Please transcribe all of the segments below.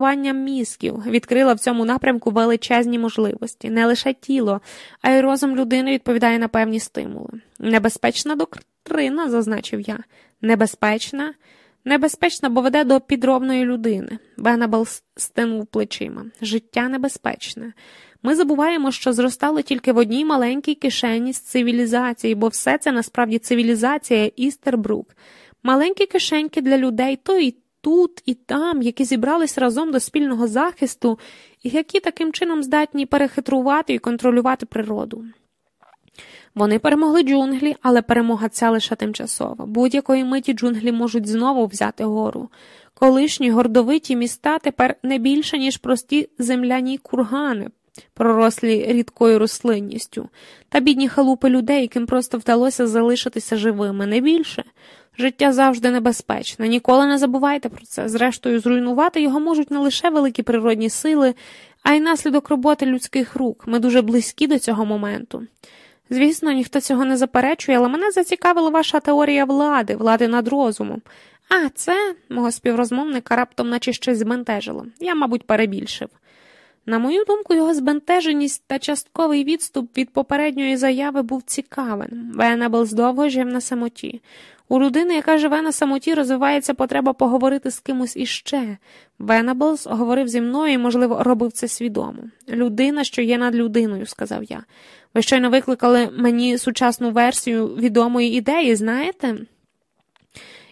Мізків відкрила в цьому напрямку величезні можливості. Не лише тіло, а й розум людини відповідає на певні стимули. Небезпечна доктрина, зазначив я. Небезпечна, небезпечна, бо веде до підробної людини. Венабл стинув плечима. Життя небезпечне. Ми забуваємо, що зростали тільки в одній маленькій кишені з цивілізації, бо все це насправді цивілізація Істербрук. Маленькі кишеньки для людей то і тут, і там, які зібрались разом до спільного захисту, і які таким чином здатні перехитрувати і контролювати природу. Вони перемогли джунглі, але перемога ця лише тимчасова. Будь-якої миті джунглі можуть знову взяти гору. Колишні гордовиті міста тепер не більше, ніж прості земляні кургани, пророслі рідкою рослинністю, та бідні халупи людей, яким просто вдалося залишитися живими, не більше. Життя завжди небезпечне, ніколи не забувайте про це. Зрештою, зруйнувати його можуть не лише великі природні сили, а й наслідок роботи людських рук. Ми дуже близькі до цього моменту. Звісно, ніхто цього не заперечує, але мене зацікавила ваша теорія влади, влади над розумом. А це, мого співрозмовника, раптом наче щось збентежило. Я, мабуть, перебільшив. На мою думку, його збентеженість та частковий відступ від попередньої заяви був цікавим. Венеблс довго жив на самоті. У людини, яка живе на самоті, розвивається потреба поговорити з кимось іще. Венеблс говорив зі мною і, можливо, робив це свідомо. Людина, що є над людиною, сказав я. Ви щойно викликали мені сучасну версію відомої ідеї, знаєте?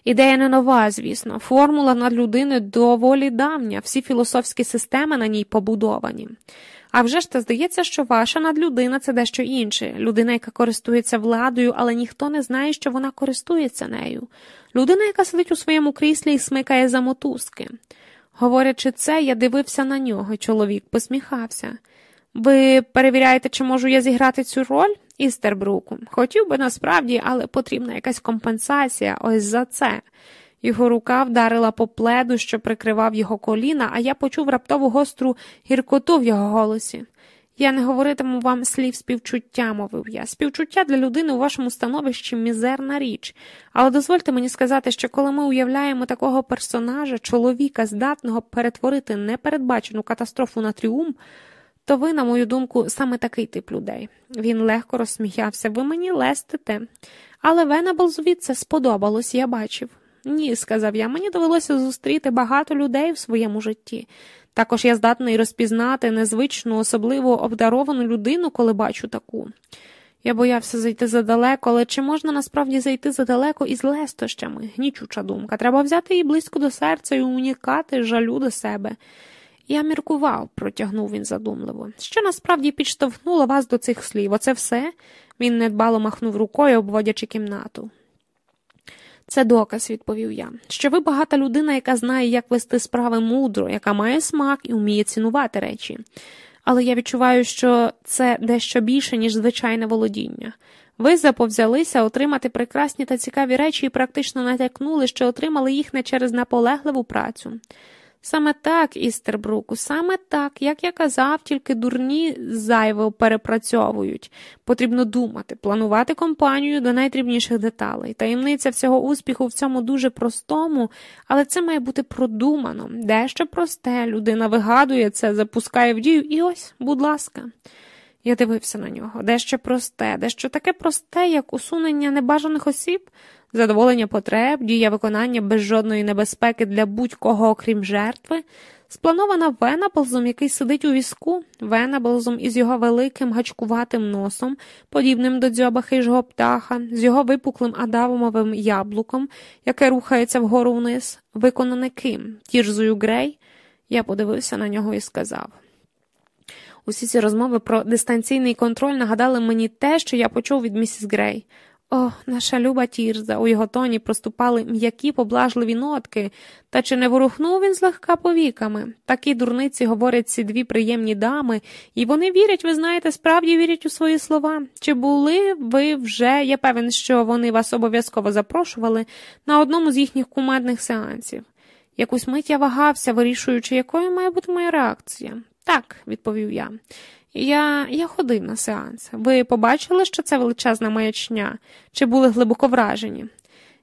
Ідея не нова, звісно, формула над людини доволі давня, всі філософські системи на ній побудовані. А вже ж та здається, що ваша надлюдина це дещо інше. Людина, яка користується владою, але ніхто не знає, що вона користується нею. Людина, яка сидить у своєму кріслі і смикає за мотузки. Говорячи це, я дивився на нього, чоловік посміхався. Ви перевіряєте, чи можу я зіграти цю роль? Істербруку. Хотів би насправді, але потрібна якась компенсація ось за це. Його рука вдарила по пледу, що прикривав його коліна, а я почув раптову гостру гіркоту в його голосі. Я не говоритиму вам слів співчуття, мовив я. Співчуття для людини у вашому становищі мізерна річ. Але дозвольте мені сказати, що коли ми уявляємо такого персонажа, чоловіка, здатного перетворити непередбачену катастрофу на тріумф, то ви, на мою думку, саме такий тип людей. Він легко розсміявся, ви мені лестите. Але Венеблзові це сподобалось, я бачив. Ні, сказав я, мені довелося зустріти багато людей в своєму житті. Також я здатний розпізнати незвичну, особливо обдаровану людину, коли бачу таку. Я боявся зайти задалеко, але чи можна насправді зайти задалеко із лестощами? Гнічуча думка. Треба взяти її близько до серця і унікати жалю до себе. Я міркував, протягнув він задумливо. Що насправді підштовхнуло вас до цих слів? Оце все? Він недбало махнув рукою, обводячи кімнату. Це доказ, відповів я, що ви багата людина, яка знає, як вести справи мудро, яка має смак і вміє цінувати речі. Але я відчуваю, що це дещо більше, ніж звичайне володіння. Ви заповзялися отримати прекрасні та цікаві речі і практично натякнули, що отримали їх не через наполегливу працю. Саме так, Істербруку, саме так, як я казав, тільки дурні зайво перепрацьовують. Потрібно думати, планувати компанію до найдрібніших деталей. Таємниця всього успіху в цьому дуже простому, але це має бути продумано. Дещо просте, людина вигадує це, запускає в дію, і ось, будь ласка. Я дивився на нього. Дещо просте, дещо таке просте, як усунення небажаних осіб задоволення потреб, дія виконання без жодної небезпеки для будь-кого, окрім жертви, спланована Венаблзом, який сидить у візку, Венаблзом із його великим гачкуватим носом, подібним до дзьоба хижого птаха, з його випуклим адавумовим яблуком, яке рухається вгору вниз, виконане ким? Тірзою Грей. Я подивився на нього і сказав. Усі ці розмови про дистанційний контроль нагадали мені те, що я почув від місіс Грей. О, наша люба тірза, у його тоні проступали м'які поблажливі нотки, та чи не ворухнув він злегка повіками? Такі дурниці говорять ці дві приємні дами, і вони вірять, ви знаєте, справді вірять у свої слова. Чи були ви вже, я певен, що вони вас обов'язково запрошували на одному з їхніх кумедних сеансів? Якусь мить я вагався, вирішуючи, якою має бути моя реакція. Так, відповів я. Я я ходив на сеанс. Ви побачили, що це величезна маячня, чи були глибоко вражені?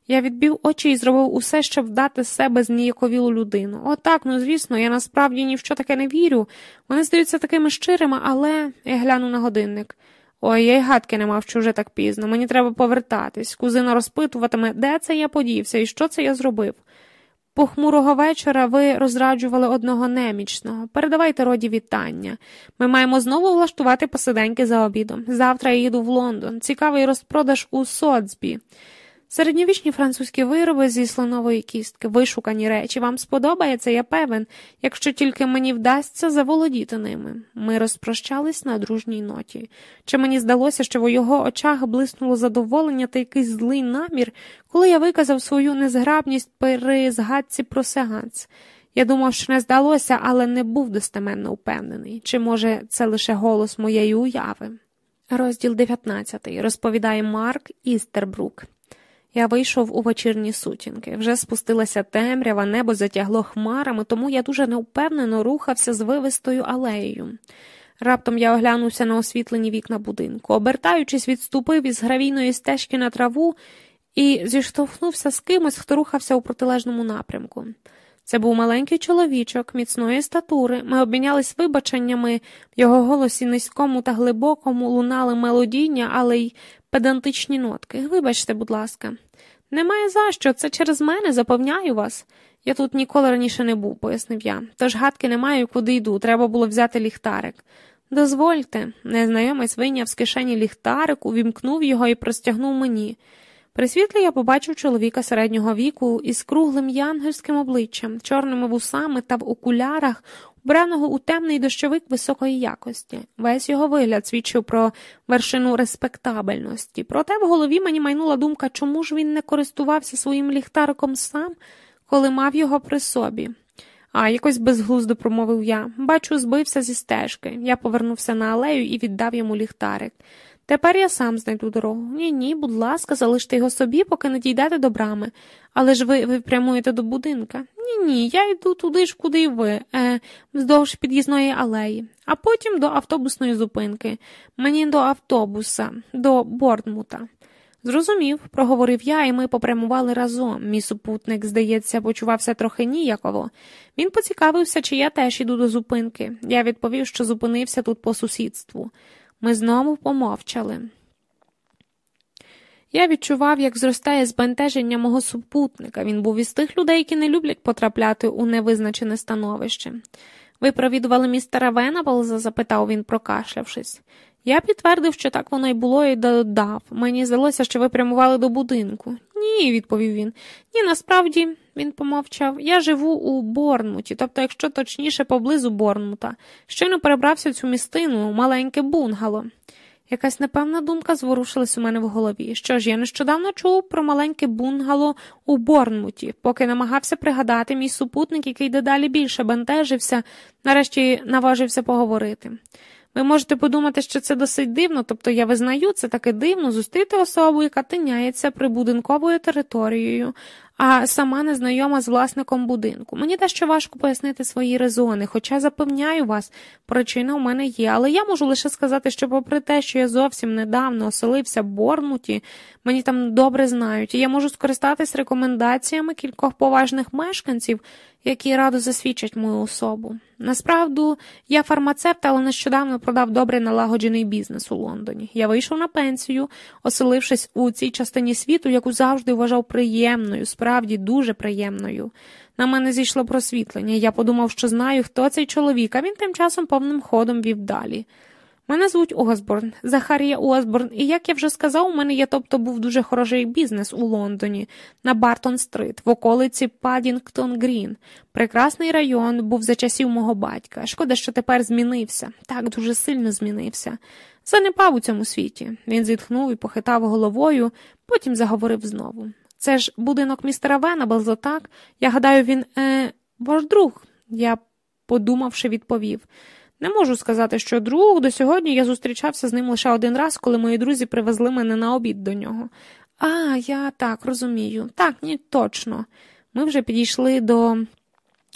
Я відбив очі і зробив усе, щоб вдати з себе зніяковілу людину. Отак, ну звісно, я насправді ні в що таке не вірю. Вони здаються такими щирими, але я гляну на годинник. Ой, я й гадки не мав, що вже так пізно. Мені треба повертатись. Кузина розпитуватиме, де це я подівся і що це я зробив. Похмурого вечора ви розраджували одного немічного. Передавайте роді вітання. Ми маємо знову влаштувати посиденьки за обідом. Завтра я їду в Лондон. Цікавий розпродаж у Соцбі. Середньовічні французькі вироби зі слонової кістки, вишукані речі. Вам сподобається, я певен, якщо тільки мені вдасться заволодіти ними. Ми розпрощались на дружній ноті. Чи мені здалося, що в його очах блиснуло задоволення та якийсь злий намір, коли я виказав свою незграбність при згадці про сеганс? Я думав, що не здалося, але не був достеменно впевнений. Чи, може, це лише голос моєї уяви? Розділ 19. розповідає Марк Істербрук. Я вийшов у вечірні сутінки. Вже спустилася темрява, небо затягло хмарами, тому я дуже неупевнено рухався з вивистою алеєю. Раптом я оглянувся на освітлені вікна будинку, обертаючись, відступив із гравійної стежки на траву і зіштовхнувся з кимось, хто рухався у протилежному напрямку. Це був маленький чоловічок, міцної статури. Ми обмінялись вибаченнями, в його голосі низькому та глибокому лунали мелодійні, але й педантичні нотки. Вибачте, будь ласка, немає за що, це через мене, запевняю вас. Я тут ніколи раніше не був, пояснив я. Тож гадки не маю, куди йду, треба було взяти ліхтарик. Дозвольте, незнайомець вийняв з кишені ліхтарик, увімкнув його і простягнув мені. При світлі я побачив чоловіка середнього віку із круглим янгельським обличчям, чорними вусами та в окулярах, вбраного у темний дощовик високої якості. Весь його вигляд свідчив про вершину респектабельності. Проте в голові мені майнула думка, чому ж він не користувався своїм ліхтариком сам, коли мав його при собі. А якось безглуздо промовив я. Бачу, збився зі стежки. Я повернувся на алею і віддав йому ліхтарик. Тепер я сам знайду дорогу. Ні, ні, будь ласка, залиште його собі, поки не дійдете до брами. Але ж ви ви прямуєте до будинка. Ні, ні, я йду туди ж, куди й ви, е, вздовж під'їзної алеї, а потім до автобусної зупинки. Мені до автобуса, до Бордмута. Зрозумів, проговорив я, і ми попрямували разом. Мій супутник, здається, почувався трохи ніяково. Він поцікавився, чи я теж іду до зупинки. Я відповів, що зупинився тут по сусідству. Ми знову помовчали. Я відчував, як зростає збентеження мого супутника. Він був із тих людей, які не люблять потрапляти у невизначене становище. Ви провідували містера Венаболза? запитав він, прокашлявшись. Я підтвердив, що так воно й було, і додав. Мені здалося, що ви прямували до будинку. Ні, відповів він. Ні, насправді, він помовчав, я живу у Борнмуті, тобто, якщо точніше, поблизу Борнмута. Щойно перебрався в цю містину, маленьке бунгало. Якась непевна думка зворушилась у мене в голові. Що ж, я нещодавно чув про маленьке бунгало у Борнмуті, поки намагався пригадати мій супутник, який дедалі більше бентежився, нарешті наважився поговорити. Ви можете подумати, що це досить дивно, тобто я визнаю, це таке дивно зустріти особу, яка тиняється прибудинковою територією, а сама не знайома з власником будинку. Мені дещо важко пояснити свої резони, хоча запевняю вас, причина у мене є, але я можу лише сказати, що, попри те, що я зовсім недавно оселився в Борнмуті, мені там добре знають, і я можу скористатись рекомендаціями кількох поважних мешканців, які радо засвідчать мою особу. Насправді, я фармацевт, але нещодавно продав добре налагоджений бізнес у Лондоні. Я вийшов на пенсію, оселившись у цій частині світу, яку завжди вважав приємною, справді дуже приємною. На мене зійшло просвітлення. Я подумав, що знаю, хто цей чоловік, а він тим часом повним ходом вів далі. Мене звуть Осборн, Захарія Осборн, і як я вже сказав, у мене є, тобто був дуже хороший бізнес у Лондоні, на Бартон Стрит, в околиці Падінгтон Грін. Прекрасний район був за часів мого батька. Шкода, що тепер змінився, так дуже сильно змінився. Занепав у цьому світі. Він зітхнув і похитав головою, потім заговорив знову. Це ж будинок містера Венабелза, так? Я гадаю, він е, ваш друг, я подумавши, відповів. Не можу сказати, що друг до сьогодні я зустрічався з ним лише один раз, коли мої друзі привезли мене на обід до нього. А, я так розумію. Так, ні, точно. Ми вже підійшли до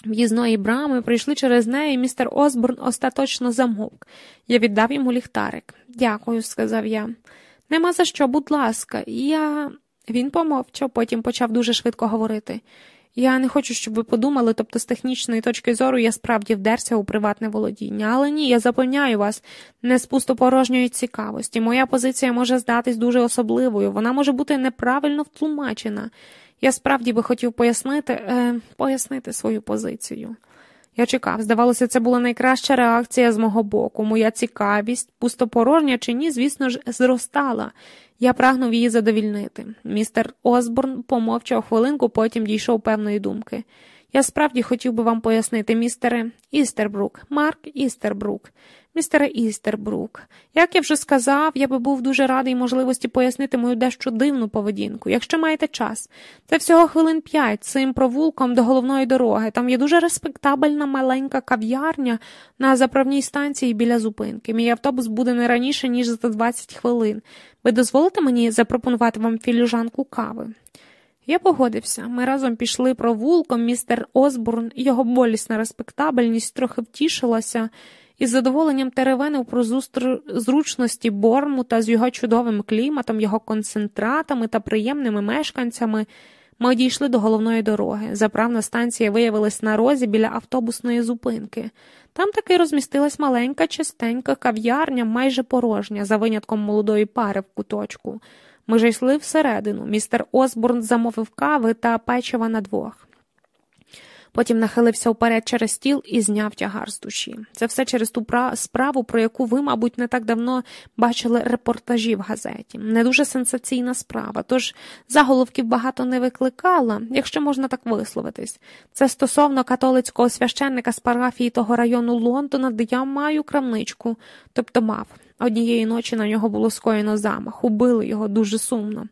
в'їзної брами, прийшли через неї, і містер Осборн остаточно замовк. Я віддав йому ліхтарик. Дякую, сказав я. Нема за що, будь ласка, я. Він помовчав, потім почав дуже швидко говорити. Я не хочу, щоб ви подумали, тобто з технічної точки зору я справді вдерся у приватне володіння, але ні, я запевняю вас, не з пустопорожньої цікавості. Моя позиція може здатись дуже особливою, вона може бути неправильно втлумачена. Я справді би хотів пояснити, е, пояснити свою позицію. Я чекав, здавалося, це була найкраща реакція з мого боку. Моя цікавість, пустопорожня чи ні, звісно ж, зростала. Я прагнув її задовільнити. Містер Осборн помовчав хвилинку, потім дійшов певної думки. Я справді хотів би вам пояснити, містере Істербрук, Марк Істербрук. Містере Істербрук, як я вже сказав, я би був дуже радий можливості пояснити мою дещо дивну поведінку, якщо маєте час. Це всього хвилин п'ять цим провулком до головної дороги. Там є дуже респектабельна маленька кав'ярня на заправній станції біля зупинки. Мій автобус буде не раніше, ніж за 20 хвилин. Ви дозволите мені запропонувати вам філюжанку кави? Я погодився. Ми разом пішли провулком, містер Осборн, його болісна респектабельність трохи втішилася із задоволенням теревенив про зустр... зручності Бормута з його чудовим кліматом, його концентратами та приємними мешканцями. Ми дійшли до головної дороги. Заправна станція виявилась на розі біля автобусної зупинки. Там таки розмістилась маленька, чистенька кав'ярня, майже порожня, за винятком молодої пари в куточку. Ми ж йшли всередину. Містер Осборн замовив кави та печива на двох. Потім нахилився вперед через стіл і зняв тягар з душі. Це все через ту справу, про яку ви, мабуть, не так давно бачили репортажі в газеті. Не дуже сенсаційна справа, тож заголовків багато не викликала, якщо можна так висловитись. Це стосовно католицького священника з парафії того району Лондона, де я маю крамничку, тобто мав. Однієї ночі на нього було скоєно замах, убили його дуже сумно.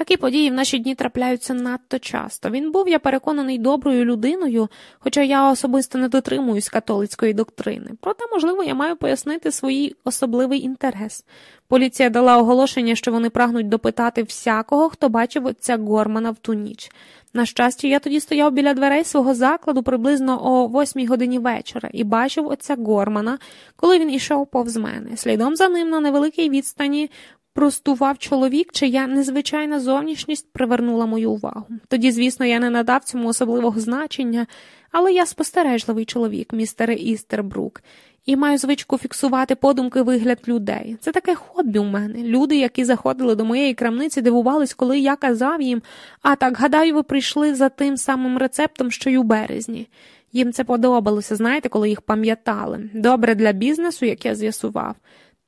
Такі події в наші дні трапляються надто часто. Він був, я переконаний, доброю людиною, хоча я особисто не дотримуюсь католицької доктрини. Проте, можливо, я маю пояснити свій особливий інтерес. Поліція дала оголошення, що вони прагнуть допитати всякого, хто бачив отця Гормана в ту ніч. На щастя, я тоді стояв біля дверей свого закладу приблизно о восьмій годині вечора і бачив отця Гормана, коли він ішов повз мене. Слідом за ним на невеликій відстані простував чоловік, чия незвичайна зовнішність привернула мою увагу. Тоді, звісно, я не надав цьому особливого значення, але я спостережливий чоловік, містере Істербрук, і маю звичку фіксувати подумки вигляд людей. Це таке хобі у мене. Люди, які заходили до моєї крамниці, дивувались, коли я казав їм, а так, гадаю, ви прийшли за тим самим рецептом, що й у березні. Їм це подобалося, знаєте, коли їх пам'ятали. Добре для бізнесу, як я з'ясував.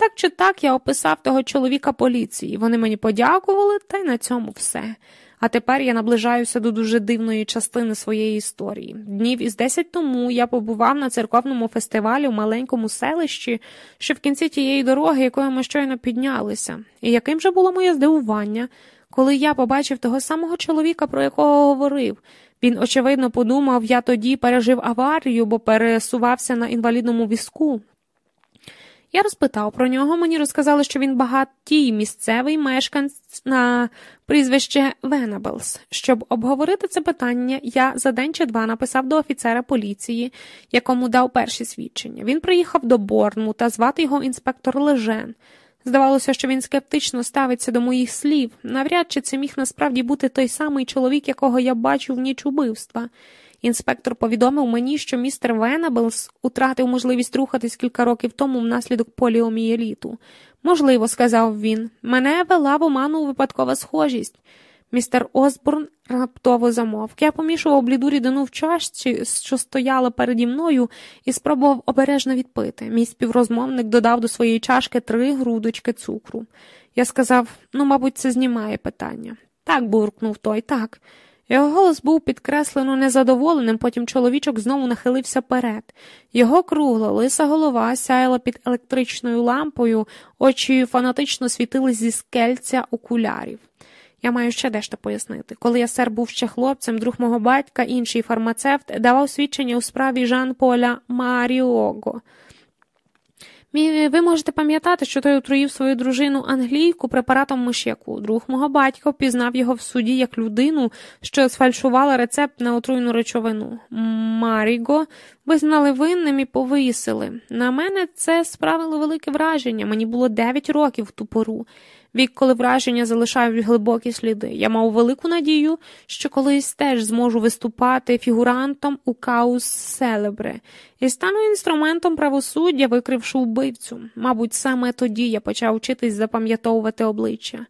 Так чи так я описав того чоловіка поліції. Вони мені подякували, та й на цьому все. А тепер я наближаюся до дуже дивної частини своєї історії. Днів із десять тому я побував на церковному фестивалі в маленькому селищі, що в кінці тієї дороги, якою ми щойно піднялися, і яким же було моє здивування, коли я побачив того самого чоловіка, про якого говорив. Він, очевидно, подумав, я тоді пережив аварію, бо пересувався на інвалідному візку. Я розпитав про нього, мені розказали, що він багатій місцевий мешканець на прізвище Венабелс. Щоб обговорити це питання, я за день чи два написав до офіцера поліції, якому дав перші свідчення. Він приїхав до Борнму та звати його інспектор Лежен. Здавалося, що він скептично ставиться до моїх слів. Навряд чи це міг насправді бути той самий чоловік, якого я бачу в ніч убивства. Інспектор повідомив мені, що містер Венабелс утратив можливість рухатись кілька років тому внаслідок поліомієліту. Можливо, сказав він, мене вела в оману випадкова схожість. Містер Осборн раптово замовк. Я помішував бліду рідину в чашці, що стояла переді мною, і спробував обережно відпити. Мій співрозмовник додав до своєї чашки три грудочки цукру. Я сказав ну, мабуть, це знімає питання. Так, буркнув той, так. Його голос був підкреслено незадоволеним, потім чоловічок знову нахилився перед. Його кругла, лиса голова сяяла під електричною лампою, очі фанатично світились зі скельця окулярів. Я маю ще дещо пояснити. Коли я сер був ще хлопцем, друг мого батька, інший фармацевт, давав свідчення у справі Жан Поля Маріого. Ви можете пам'ятати, що той отруїв свою дружину англійку препаратом миш'яку. Друг мого батька впізнав його в суді як людину, що сфальшувала рецепт на отруйну речовину. Маріго визнали винним і повисили. На мене це справило велике враження. Мені було дев'ять років в ту пору. Вік, коли враження залишають глибокі сліди. Я мав велику надію, що колись теж зможу виступати фігурантом у каус селебре і стану інструментом правосуддя, викривши вбивцю. Мабуть, саме тоді я почав вчитись запам'ятовувати обличчя.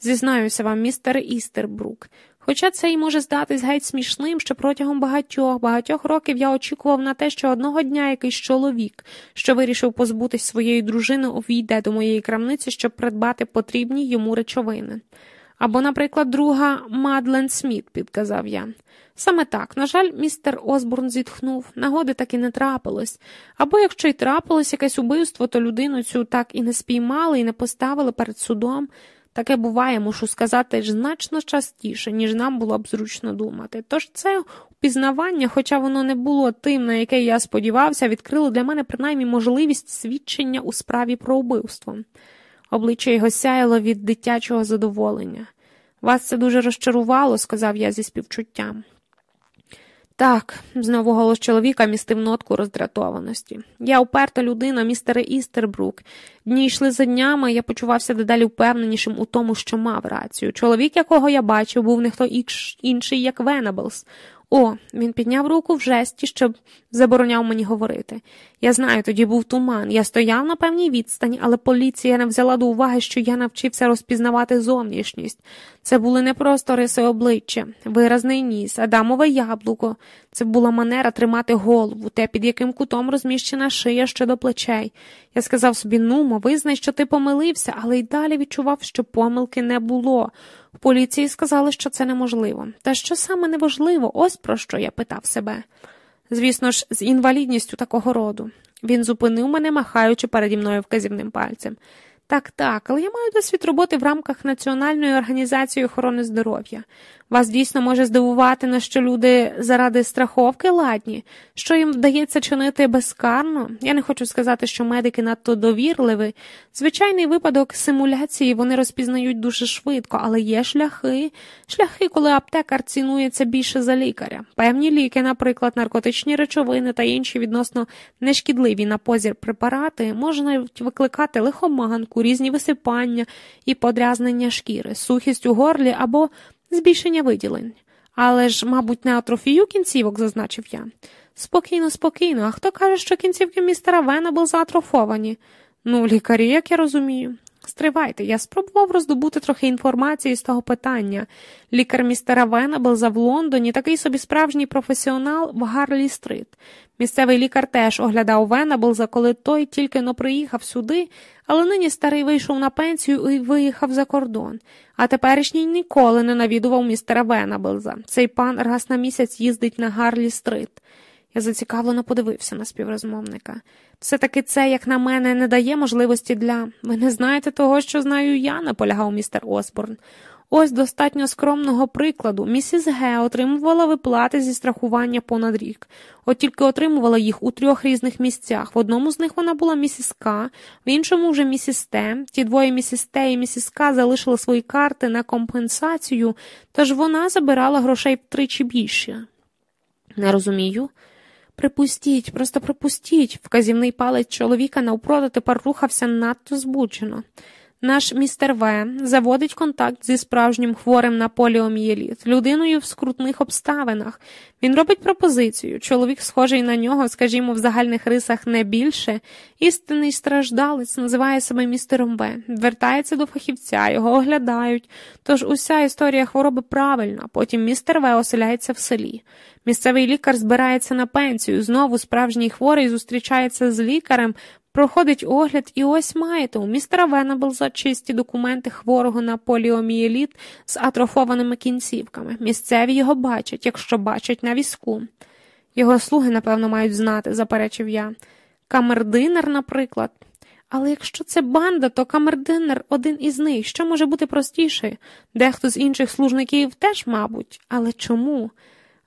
Зізнаюся вам, містер Істербрук. Хоча це й може здатись геть смішним, що протягом багатьох багатьох років я очікував на те, що одного дня якийсь чоловік, що вирішив позбутись своєї дружини, увійде до моєї крамниці, щоб придбати потрібні йому речовини. Або, наприклад, друга Мадлен Сміт, підказав я. Саме так, на жаль, містер Осборн зітхнув, нагоди так і не трапилось. Або якщо й трапилось якесь убивство, то людину цю так і не спіймали і не поставили перед судом. Таке буває, мушу сказати, значно частіше, ніж нам було б зручно думати. Тож це впізнавання, хоча воно не було тим, на яке я сподівався, відкрило для мене принаймні можливість свідчення у справі про вбивство. Обличчя його сяяло від дитячого задоволення. Вас це дуже розчарувало, сказав я зі співчуттям. Так, знову голос чоловіка містив нотку роздратованості. Я уперта людина, містере Істербрук. Дні йшли за днями, я почувався дедалі впевненішим у тому, що мав рацію. Чоловік, якого я бачив, був не хто інший, як Венеблс. О, він підняв руку в жесті, щоб забороняв мені говорити. Я знаю, тоді був туман. Я стояв на певній відстані, але поліція не взяла до уваги, що я навчився розпізнавати зовнішність. Це були не просто риси обличчя, виразний ніс, адамове яблуко. Це була манера тримати голову, те, під яким кутом розміщена шия щодо плечей. Я сказав собі, нумо, визнай, що ти помилився, але й далі відчував, що помилки не було. В поліції сказали, що це неможливо. Та що саме неважливо, ось про що я питав себе. Звісно ж, з інвалідністю такого роду. Він зупинив мене, махаючи переді мною вказівним пальцем. Так, так, але я маю досвід роботи в рамках Національної організації охорони здоров'я. Вас дійсно може здивувати, на що люди заради страховки ладні, що їм вдається чинити безкарно. Я не хочу сказати, що медики надто довірливі. Звичайний випадок симуляції вони розпізнають дуже швидко, але є шляхи, шляхи, коли аптекар цінується більше за лікаря. Певні ліки, наприклад, наркотичні речовини та інші відносно нешкідливі на позір препарати, можуть викликати лихоманку, різні висипання і подрязнення шкіри, сухість у горлі або збільшення виділень. Але ж, мабуть, не атрофію кінцівок, зазначив я. Спокійно, спокійно, а хто каже, що кінцівки містера Вена були заатрофовані? Ну, лікарі, як я розумію. Стривайте, я спробував роздобути трохи інформації з того питання. Лікар містера Венабелза в Лондоні такий собі справжній професіонал в Гарлі Стрит. Місцевий лікар теж оглядав Венабелза, коли той тільки но приїхав сюди, але нині старий вийшов на пенсію і виїхав за кордон. А теперішній ніколи не навідував містера Венабелза. Цей пан раз на місяць їздить на Гарлі Стрит. Я зацікавлено подивився на співрозмовника. Все-таки це, як на мене, не дає можливості для. Ви не знаєте того, що знаю я, наполягав містер Осборн. Ось достатньо скромного прикладу. Місіс Г отримувала виплати зі страхування понад рік, от тільки отримувала їх у трьох різних місцях. В одному з них вона була місіс К, в іншому вже місіс Т. Ті двоє місіс Т і місіс К залишили свої карти на компенсацію, тож вона забирала грошей втричі більше. Не розумію. Припустіть, просто припустіть. Вказівний палець чоловіка навпроти тепер рухався надто збучено. Наш містер В заводить контакт зі справжнім хворим на поліомієліт, людиною в скрутних обставинах. Він робить пропозицію. Чоловік, схожий на нього, скажімо, в загальних рисах не більше. Істинний страждалець називає себе містером В. Вертається до фахівця, його оглядають. Тож уся історія хвороби правильна. Потім містер В оселяється в селі. Місцевий лікар збирається на пенсію. Знову справжній хворий зустрічається з лікарем, Проходить огляд, і ось маєте у містера Венеблза чисті документи хворого на поліомієліт з атрофованими кінцівками. Місцеві його бачать, якщо бачать на візку. Його слуги, напевно, мають знати, заперечив я. Камердинер, наприклад. Але якщо це банда, то камердинер один із них. Що може бути простіше? Дехто з інших служників теж, мабуть. Але чому?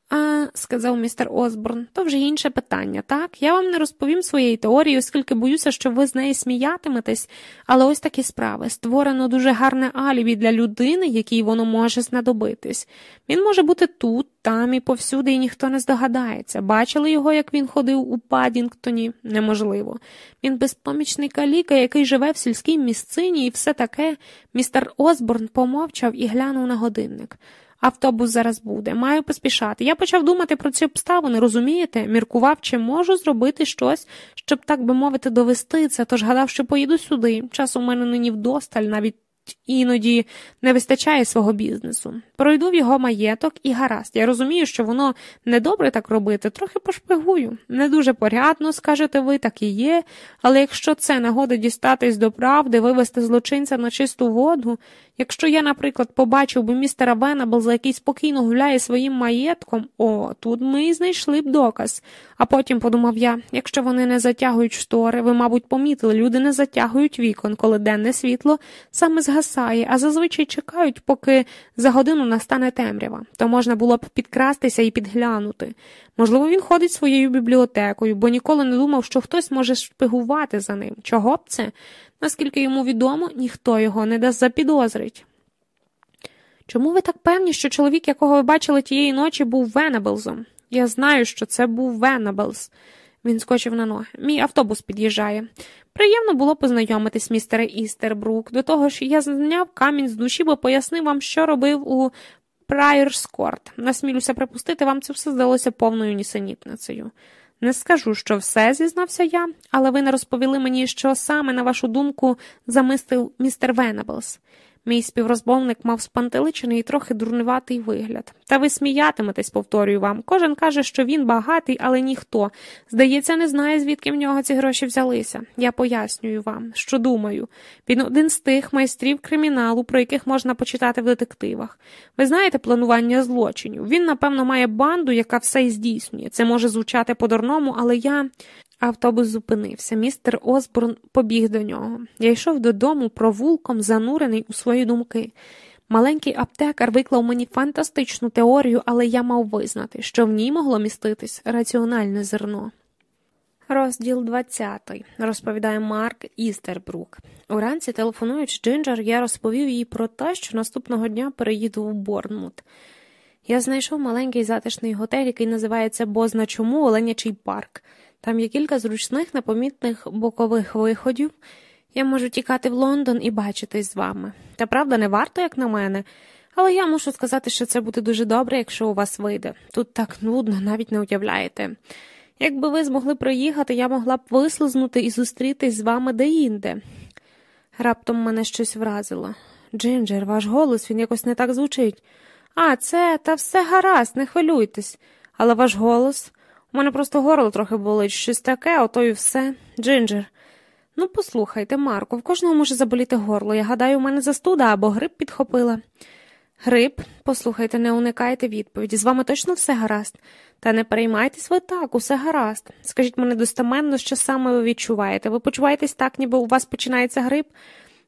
А, сказав містер Осборн, то вже інше питання, так? Я вам не розповім своєї теорії, оскільки боюся, що ви з неї сміятиметесь, але ось такі справи. Створено дуже гарне алібі для людини, якій воно може знадобитись. Він може бути тут, там і повсюди, і ніхто не здогадається. Бачили його, як він ходив у Падінгтоні? Неможливо. Він безпомічний каліка, який живе в сільській місцині, і все таке. Містер Осборн помовчав і глянув на годинник. Автобус зараз буде, маю поспішати. Я почав думати про ці обставини, розумієте? Міркував, чи можу зробити щось, щоб, так би мовити, довести це, тож гадав, що поїду сюди. Час у мене нині вдосталь, навіть іноді не вистачає свого бізнесу. Пройду в його маєток і гаразд. Я розумію, що воно недобре так робити, трохи пошпигую. Не дуже порядно, скажете ви, так і є, але якщо це нагода дістатись до правди, вивести злочинця на чисту воду, якщо я, наприклад, побачив би містера Венабл, який спокійно гуляє своїм маєтком, о, тут ми і знайшли б доказ. А потім подумав я, якщо вони не затягують штори, ви, мабуть, помітили, люди не затягують вікон, коли денне світло саме згасає, а зазвичай чекають, поки за годину настане темрява, то можна було б підкрастися і підглянути. Можливо, він ходить своєю бібліотекою, бо ніколи не думав, що хтось може шпигувати за ним. Чого б це? Наскільки йому відомо, ніхто його не дасть запідозрить. Чому ви так певні, що чоловік, якого ви бачили тієї ночі, був Венеблзом? Я знаю, що це був Венеблз. Він скочив на ноги. Мій автобус під'їжджає. Приємно було познайомитись, містере Істербрук. До того ж, я зняв камінь з душі, бо пояснив вам, що робив у Прайерскорт. Насмілюся припустити, вам це все здалося повною нісенітницею. Не скажу, що все, зізнався я, але ви не розповіли мені, що саме, на вашу думку, замислив містер Венеблс. Мій співрозмовник мав спантеличений і трохи дурнуватий вигляд. Та ви сміятиметесь, повторюю вам. Кожен каже, що він багатий, але ніхто. Здається, не знає, звідки в нього ці гроші взялися. Я пояснюю вам, що думаю. Він один з тих майстрів криміналу, про яких можна почитати в детективах. Ви знаєте планування злочинів. Він, напевно, має банду, яка все і здійснює. Це може звучати по-дурному, але я. Автобус зупинився. Містер Осборн побіг до нього. Я йшов додому провулком, занурений у свої думки. Маленький аптекар виклав мені фантастичну теорію, але я мав визнати, що в ній могло міститись раціональне зерно. Розділ 20. розповідає Марк Істербрук. Уранці, телефонуючи Джинджер, я розповів їй про те, що наступного дня переїду в Борнмут. Я знайшов маленький затишний готель, який називається Бозна чому Оленячий парк. Там є кілька зручних, непомітних бокових виходів. Я можу тікати в Лондон і бачитись з вами. Та правда, не варто, як на мене, але я мушу сказати, що це буде дуже добре, якщо у вас вийде. Тут так нудно, навіть не уявляєте. Якби ви змогли проїхати, я могла б вислизнути і зустрітись з вами деінде. Раптом мене щось вразило. Джинджер, ваш голос, він якось не так звучить. А, це, та все гаразд, не хвилюйтесь. Але ваш голос. У мене просто горло трохи болить, щось таке, ото і все. Джинджер. Ну, послухайте, Марко, в кожного може заболіти горло. Я гадаю, у мене застуда або грип підхопила. Грип, послухайте, не уникайте відповіді. З вами точно все гаразд. Та не переймайтесь ви так, усе гаразд. Скажіть мені достеменно, що саме ви відчуваєте. Ви почуваєтесь так, ніби у вас починається грип?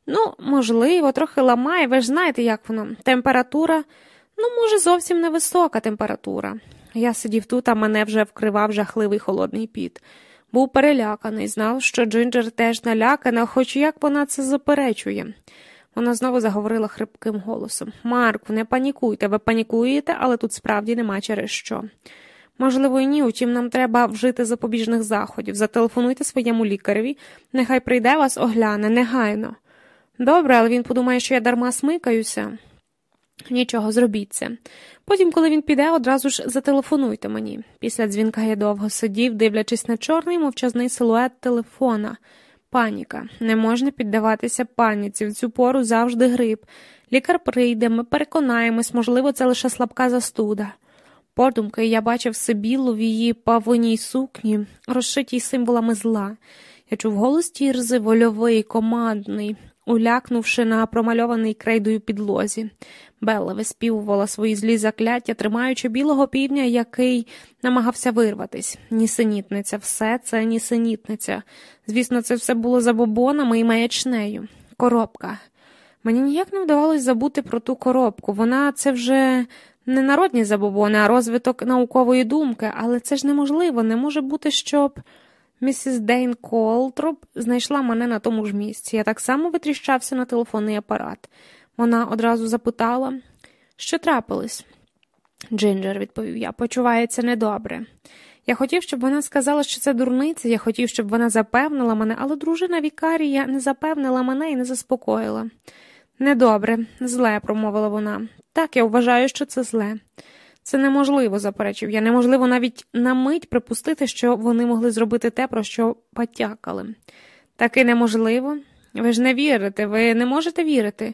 Ну, можливо, трохи ламає, ви ж знаєте, як воно. Температура, ну, може, зовсім невисока температура. Я сидів тут, а мене вже вкривав жахливий холодний піт. Був переляканий, знав, що Джинджер теж налякана, хоч як вона це заперечує. Вона знову заговорила хрипким голосом Марку, не панікуйте, ви панікуєте, але тут справді нема через що. Можливо, і ні, утім, нам треба вжити запобіжних заходів. Зателефонуйте своєму лікареві, нехай прийде вас, огляне, негайно. Добре, але він подумає, що я дарма смикаюся. Нічого, зробіть це. Потім, коли він піде, одразу ж зателефонуйте мені. Після дзвінка я довго сидів, дивлячись на чорний мовчазний силует телефона. Паніка. Не можна піддаватися паніці. В цю пору завжди грип. Лікар прийде, ми переконаємось, можливо, це лише слабка застуда. Подумки я бачив Сибілу в її павиній сукні, розшитій символами зла. Я чув голос тірзи, вольовий, командний, улякнувши на промальований крейдою підлозі. Белла виспівувала свої злі закляття, тримаючи білого півня, який намагався вирватись. Нісенітниця, все це нісенітниця. Звісно, це все було забобонами і маячнею. Коробка. Мені ніяк не вдавалось забути про ту коробку. Вона це вже Не народні забобони, а розвиток наукової думки, але це ж неможливо, не може бути, щоб. Місіс Дейн Колтроп знайшла мене на тому ж місці. Я так само витріщався на телефонний апарат. Вона одразу запитала, що трапилось. Джинджер, відповів я, почувається недобре. Я хотів, щоб вона сказала, що це дурниця, я хотів, щоб вона запевнила мене, але дружина Вікарія не запевнила мене і не заспокоїла. Недобре, зле, промовила вона. Так, я вважаю, що це зле. Це неможливо, заперечив я. Неможливо навіть на мить припустити, що вони могли зробити те, про що потякали. Таки неможливо. Ви ж не вірите, ви не можете вірити.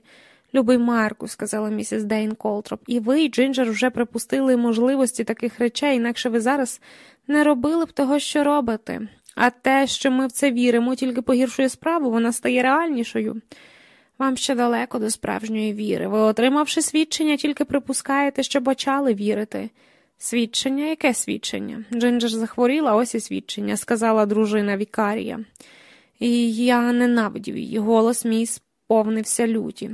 Любий Марку, сказала місіс Дейн Колтроп, і ви, і Джинджер, вже припустили можливості таких речей, інакше ви зараз не робили б того, що робите. А те, що ми в це віримо, тільки погіршує справу, вона стає реальнішою. Вам ще далеко до справжньої віри. Ви, отримавши свідчення, тільки припускаєте, що почали вірити. Свідчення? Яке свідчення? Джинджер захворіла, ось і свідчення, сказала дружина Вікарія. І я ненавидів її. Голос мій сповнився люті.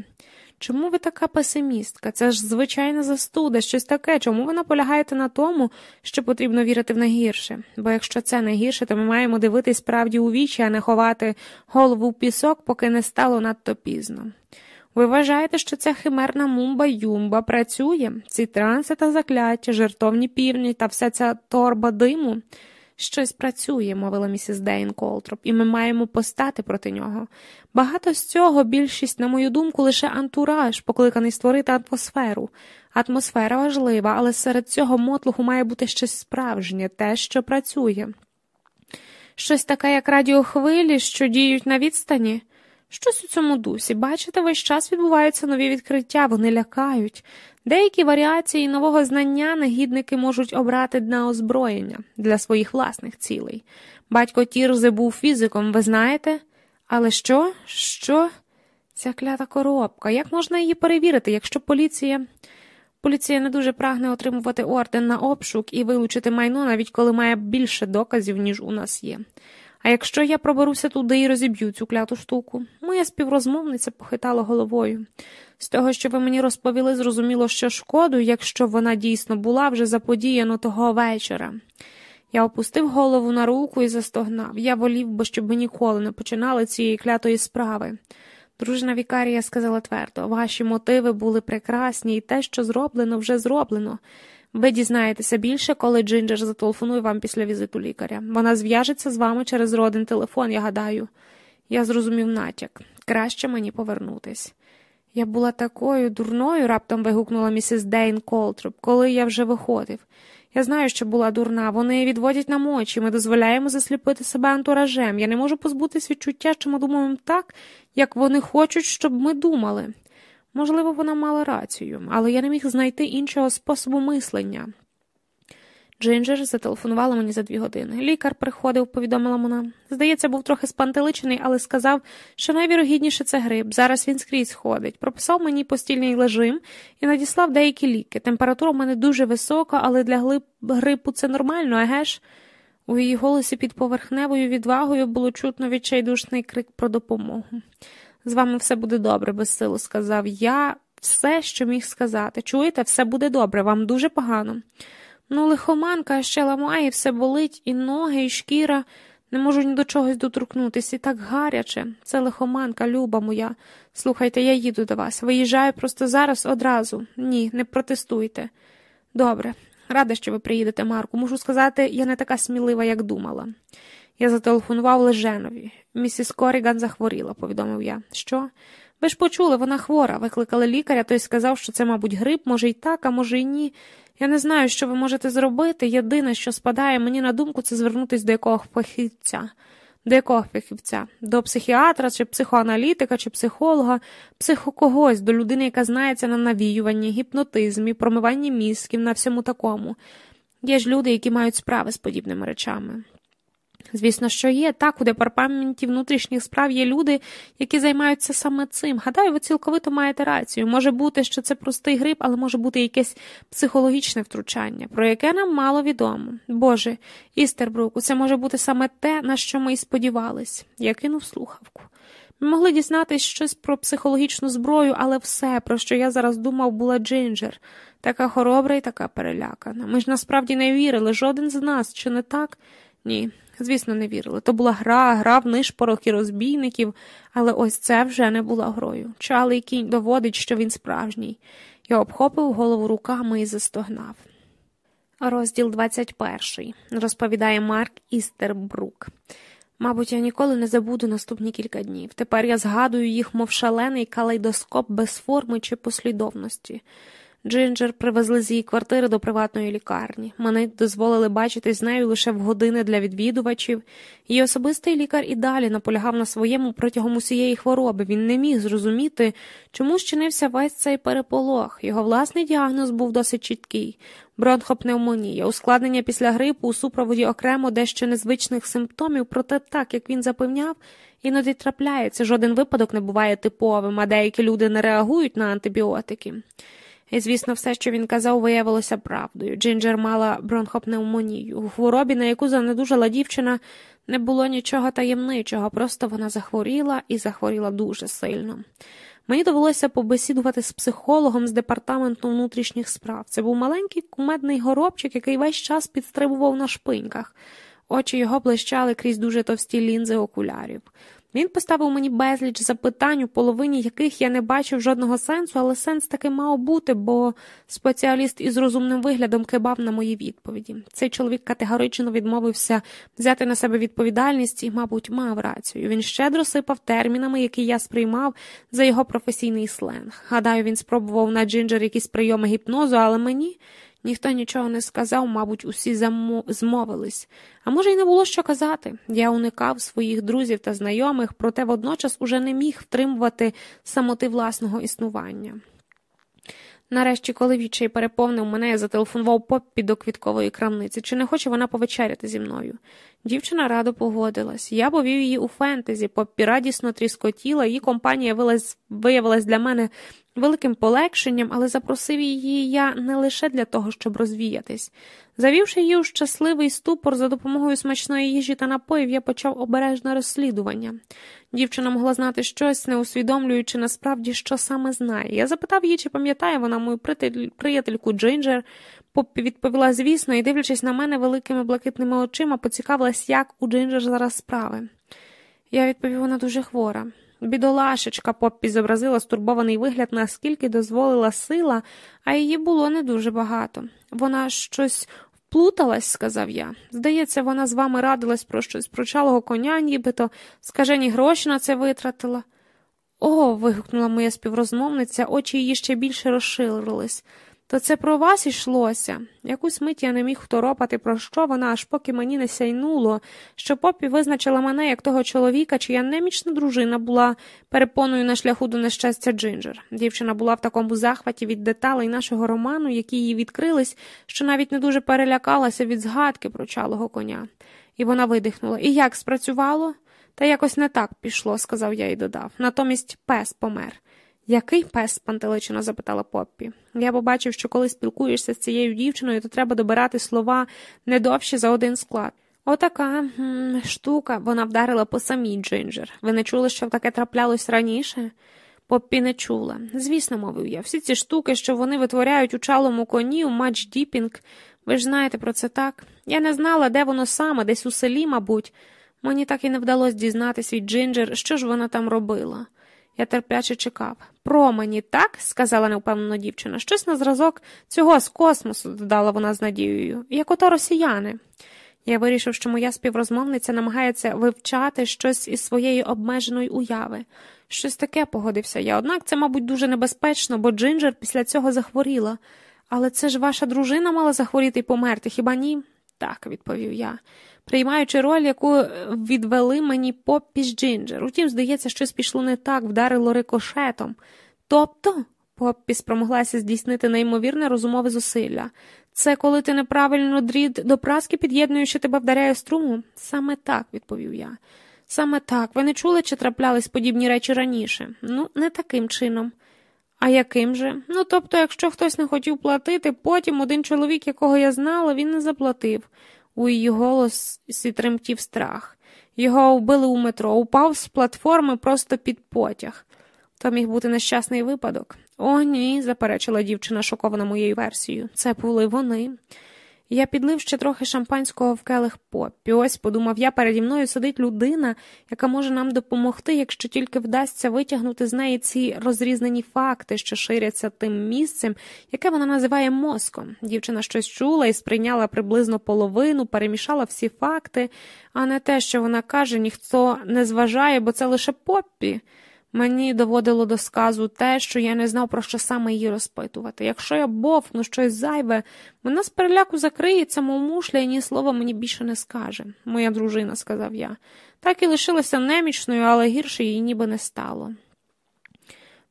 Чому ви така песимістка? Це ж звичайна застуда, щось таке. Чому ви наполягаєте на тому, що потрібно вірити в найгірше? Бо якщо це найгірше, то ми маємо дивитись справді у вічі, а не ховати голову в пісок, поки не стало надто пізно. Ви вважаєте, що ця химерна мумбо-юмбо працює? Ці транси та закляття, жертовні півні та вся ця торба диму? Щось працює, мовила місіс Дейн Колтроп, і ми маємо постати проти нього. Багато з цього, більшість, на мою думку, лише антураж, покликаний створити атмосферу. Атмосфера важлива, але серед цього мотлуху має бути щось справжнє, те, що працює. Щось таке, як радіохвилі, що діють на відстані. Щось у цьому дусі. Бачите, весь час відбуваються нові відкриття, вони лякають. Деякі варіації нового знання негідники можуть обрати на озброєння для своїх власних цілей. Батько Тірзи був фізиком, ви знаєте? Але що? Що? Ця клята коробка. Як можна її перевірити, якщо поліція. Поліція не дуже прагне отримувати орден на обшук і вилучити майно, навіть коли має більше доказів, ніж у нас є. А якщо я проберуся туди і розіб'ю цю кляту штуку, моя співрозмовниця похитала головою. З того, що ви мені розповіли, зрозуміло, що шкоду, якщо вона дійсно була вже заподіяно того вечора. Я опустив голову на руку і застогнав. Я волів би, щоб ми ніколи не починали цієї клятої справи. Дружина Вікарія сказала твердо, ваші мотиви були прекрасні, і те, що зроблено, вже зроблено. Ви дізнаєтеся більше, коли Джинджер зателефонує вам після візиту лікаря. Вона зв'яжеться з вами через родин телефон, я гадаю. Я зрозумів натяк. Краще мені повернутись. Я була такою дурною, раптом вигукнула місіс Дейн Колтроп, коли я вже виходив. Я знаю, що була дурна, вони відводять нам очі, ми дозволяємо засліпити себе антуражем. Я не можу позбутись відчуття, що ми думаємо так, як вони хочуть, щоб ми думали. Можливо, вона мала рацію, але я не міг знайти іншого способу мислення. Джинджер зателефонувала мені за дві години. Лікар приходив, повідомила вона. Здається, був трохи спантеличений, але сказав, що найвірогідніше це грип. Зараз він скрізь ходить. Прописав мені постільний лежим і надіслав деякі ліки. Температура в мене дуже висока, але для грипу це нормально, еге ж? У її голосі під поверхневою відвагою було чутно відчайдушний крик про допомогу. З вами все буде добре, безсило сказав я все, що міг сказати. Чуєте, все буде добре, вам дуже погано. Ну, лихоманка ще ламає, все болить, і ноги, і шкіра. Не можу ні до чогось доторкнутися, і так гаряче. Це лихоманка, люба моя. Слухайте, я їду до вас. Виїжджаю просто зараз одразу. Ні, не протестуйте. Добре, рада, що ви приїдете, Марку. Мушу сказати, я не така смілива, як думала. Я зателефонував Леженові. Місіс Коріган захворіла, повідомив я. Що? Ви ж почули, вона хвора. Викликали лікаря, той сказав, що це, мабуть, грип, може, й так, а може, й ні. Я не знаю, що ви можете зробити. Єдине, що спадає мені на думку, це звернутися до якого фахівця. До якого фахівця? До психіатра, чи психоаналітика, чи психолога, психокогось, до людини, яка знається на навіюванні, гіпнотизмі, промиванні мізків, на всьому такому. Є ж люди, які мають справи з подібними речами. Звісно, що є. Так, у департаменті внутрішніх справ є люди, які займаються саме цим. Гадаю, ви цілковито маєте рацію. Може бути, що це простий грип, але може бути якесь психологічне втручання, про яке нам мало відомо. Боже, Істербруку, це може бути саме те, на що ми й сподівались. Я кинув слухавку. Ми могли дізнатись щось про психологічну зброю, але все, про що я зараз думав, була Джинджер, така хоробра і така перелякана. Ми ж насправді не вірили, жоден з нас, чи не так? Ні, звісно, не вірили. То була гра, гра в нишпорох і розбійників, але ось це вже не була грою. Чалий кінь доводить, що він справжній. Я обхопив голову руками і застогнав. Розділ 21. розповідає Марк Істербрук. Мабуть, я ніколи не забуду наступні кілька днів. Тепер я згадую їх, мов шалений калейдоскоп без форми чи послідовності. Джинджер привезли з її квартири до приватної лікарні. Мене дозволили бачити з нею лише в години для відвідувачів. Її особистий лікар і далі наполягав на своєму протягом усієї хвороби. Він не міг зрозуміти, чому щинився весь цей переполох. Його власний діагноз був досить чіткий. Бронхопневмонія, ускладнення після грипу у супроводі окремо дещо незвичних симптомів, проте так, як він запевняв, іноді трапляється, жоден випадок не буває типовим, а деякі люди не реагують на антибіотики. І, звісно, все, що він казав, виявилося правдою. Джинджер мала бронхопневмонію. У хворобі, на яку занедужала дівчина, не було нічого таємничого, просто вона захворіла і захворіла дуже сильно. Мені довелося побесідувати з психологом з департаменту внутрішніх справ. Це був маленький кумедний горобчик, який весь час підстрибував на шпиньках. Очі його блищали крізь дуже товсті лінзи окулярів. Він поставив мені безліч запитань, у половині яких я не бачив жодного сенсу, але сенс таки мав бути, бо спеціаліст із розумним виглядом кибав на мої відповіді. Цей чоловік категорично відмовився взяти на себе відповідальність і, мабуть, мав рацію. Він щедро сипав термінами, які я сприймав за його професійний сленг. Гадаю, він спробував на джинджер якісь прийоми гіпнозу, але мені. Ніхто нічого не сказав, мабуть, усі змовились. А може, й не було що казати. Я уникав своїх друзів та знайомих, проте водночас уже не міг втримувати самоти власного існування. Нарешті, коли відчай переповнив мене, я зателефонував Поппі до квіткової крамниці, чи не хоче вона повечеряти зі мною. Дівчина радо погодилась. Я повів її у фентезі, Поппі радісно тріскотіла, її компанія виявилась для мене великим полегшенням, але запросив її я не лише для того, щоб розвіятись. Завівши її у щасливий ступор за допомогою смачної їжі та напоїв, я почав обережне розслідування. Дівчина могла знати щось, не усвідомлюючи насправді, що саме знає. Я запитав її, чи пам'ятає вона мою приятельку Джинджер. Поппі відповіла, звісно, і, дивлячись на мене великими блакитними очима, поцікавилась, як у Джинджер зараз справи. Я відповів, вона дуже хвора. Бідолашечка, Поппі зобразила стурбований вигляд, наскільки дозволила сила, а її було не дуже багато. Вона щось вплуталась, сказав я. Здається, вона з вами радилась про щось про чалого коня, нібито скажені гроші на це витратила. О. вигукнула моя співрозмовниця, очі її ще більше розширились. То це про вас йшлося. Якусь мить я не міг второпати, про що вона, аж поки мені не сяйнуло, що попі визначила мене як того чоловіка, чия немічна дружина була перепоною на шляху до нещастя Джинджер. Дівчина була в такому захваті від деталей нашого роману, які їй відкрились, що навіть не дуже перелякалася від згадки про чалого коня. І вона видихнула. І як спрацювало? Та якось не так пішло, сказав я і додав. Натомість пес помер. Який пес? пантеличено запитала Поппі. Я побачив, що коли спілкуєшся з цією дівчиною, то треба добирати слова не довші за один склад. Отака штука вона вдарила по самій Джинджер. Ви не чули, що таке траплялось раніше? Поппі не чула. Звісно, мовив я, всі ці штуки, що вони витворяють у чалому коні, у матч Діпінг. Ви ж знаєте про це так? Я не знала, де воно саме, десь у селі, мабуть. Мені так і не вдалося дізнатись від Джинджер, що ж вона там робила. Я терпляче чекав. Промені, так? сказала невпевнено дівчина. Щось на зразок цього з космосу, додала вона з надією, як ото росіяни. Я вирішив, що моя співрозмовниця намагається вивчати щось із своєї обмеженої уяви. Щось таке погодився я, однак це, мабуть, дуже небезпечно, бо Джинджер після цього захворіла. Але це ж ваша дружина мала захворіти і померти, хіба ні? Так, відповів я приймаючи роль, яку відвели мені Поппі з Джинджер. Утім, здається, щось пішло не так, вдарило рикошетом. Тобто, Поппі спромоглася здійснити неймовірне розумове зусилля. Це коли ти неправильно дріт до праски під'єднуєш, що тебе вдаряє струму? Саме так, відповів я. Саме так. Ви не чули, чи траплялись подібні речі раніше? Ну, не таким чином. А яким же? Ну, тобто, якщо хтось не хотів платити, потім один чоловік, якого я знала, він не заплатив. У її голосі тремтів страх. Його вбили у метро, упав з платформи просто під потяг. То міг бути нещасний випадок. О, ні, заперечила дівчина, шокована моєю версією. Це були вони. Я підлив ще трохи шампанського в келих попі. Ось, подумав я, переді мною сидить людина, яка може нам допомогти, якщо тільки вдасться витягнути з неї ці розрізнені факти, що ширяться тим місцем, яке вона називає мозком. Дівчина щось чула і сприйняла приблизно половину, перемішала всі факти, а не те, що вона каже, ніхто не зважає, бо це лише поппі. Мені доводило до сказу те, що я не знав, про що саме її розпитувати. Якщо я бовкну щось зайве, вона з переляку закриється, мов мушля, і ні слова мені більше не скаже. Моя дружина, сказав я. Так і лишилася немічною, але гірше їй ніби не стало.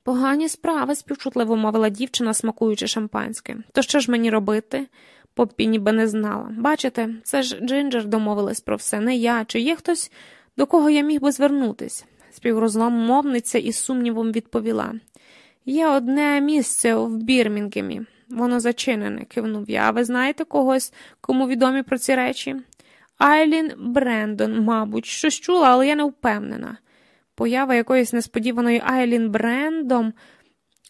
Погані справи, співчутливо мовила дівчина, смакуючи шампанське. То що ж мені робити? Поппі ніби не знала. Бачите, це ж Джинджер домовилась про все, не я. Чи є хтось, до кого я міг би звернутись? Співрозмовниця із сумнівом відповіла. Є одне місце в Бірмінгемі. Воно зачинене, кивнув я. А ви знаєте когось, кому відомі про ці речі? Айлін Брендон, мабуть, щось чула, але я не впевнена. Поява якоїсь несподіваної Айлін Брендом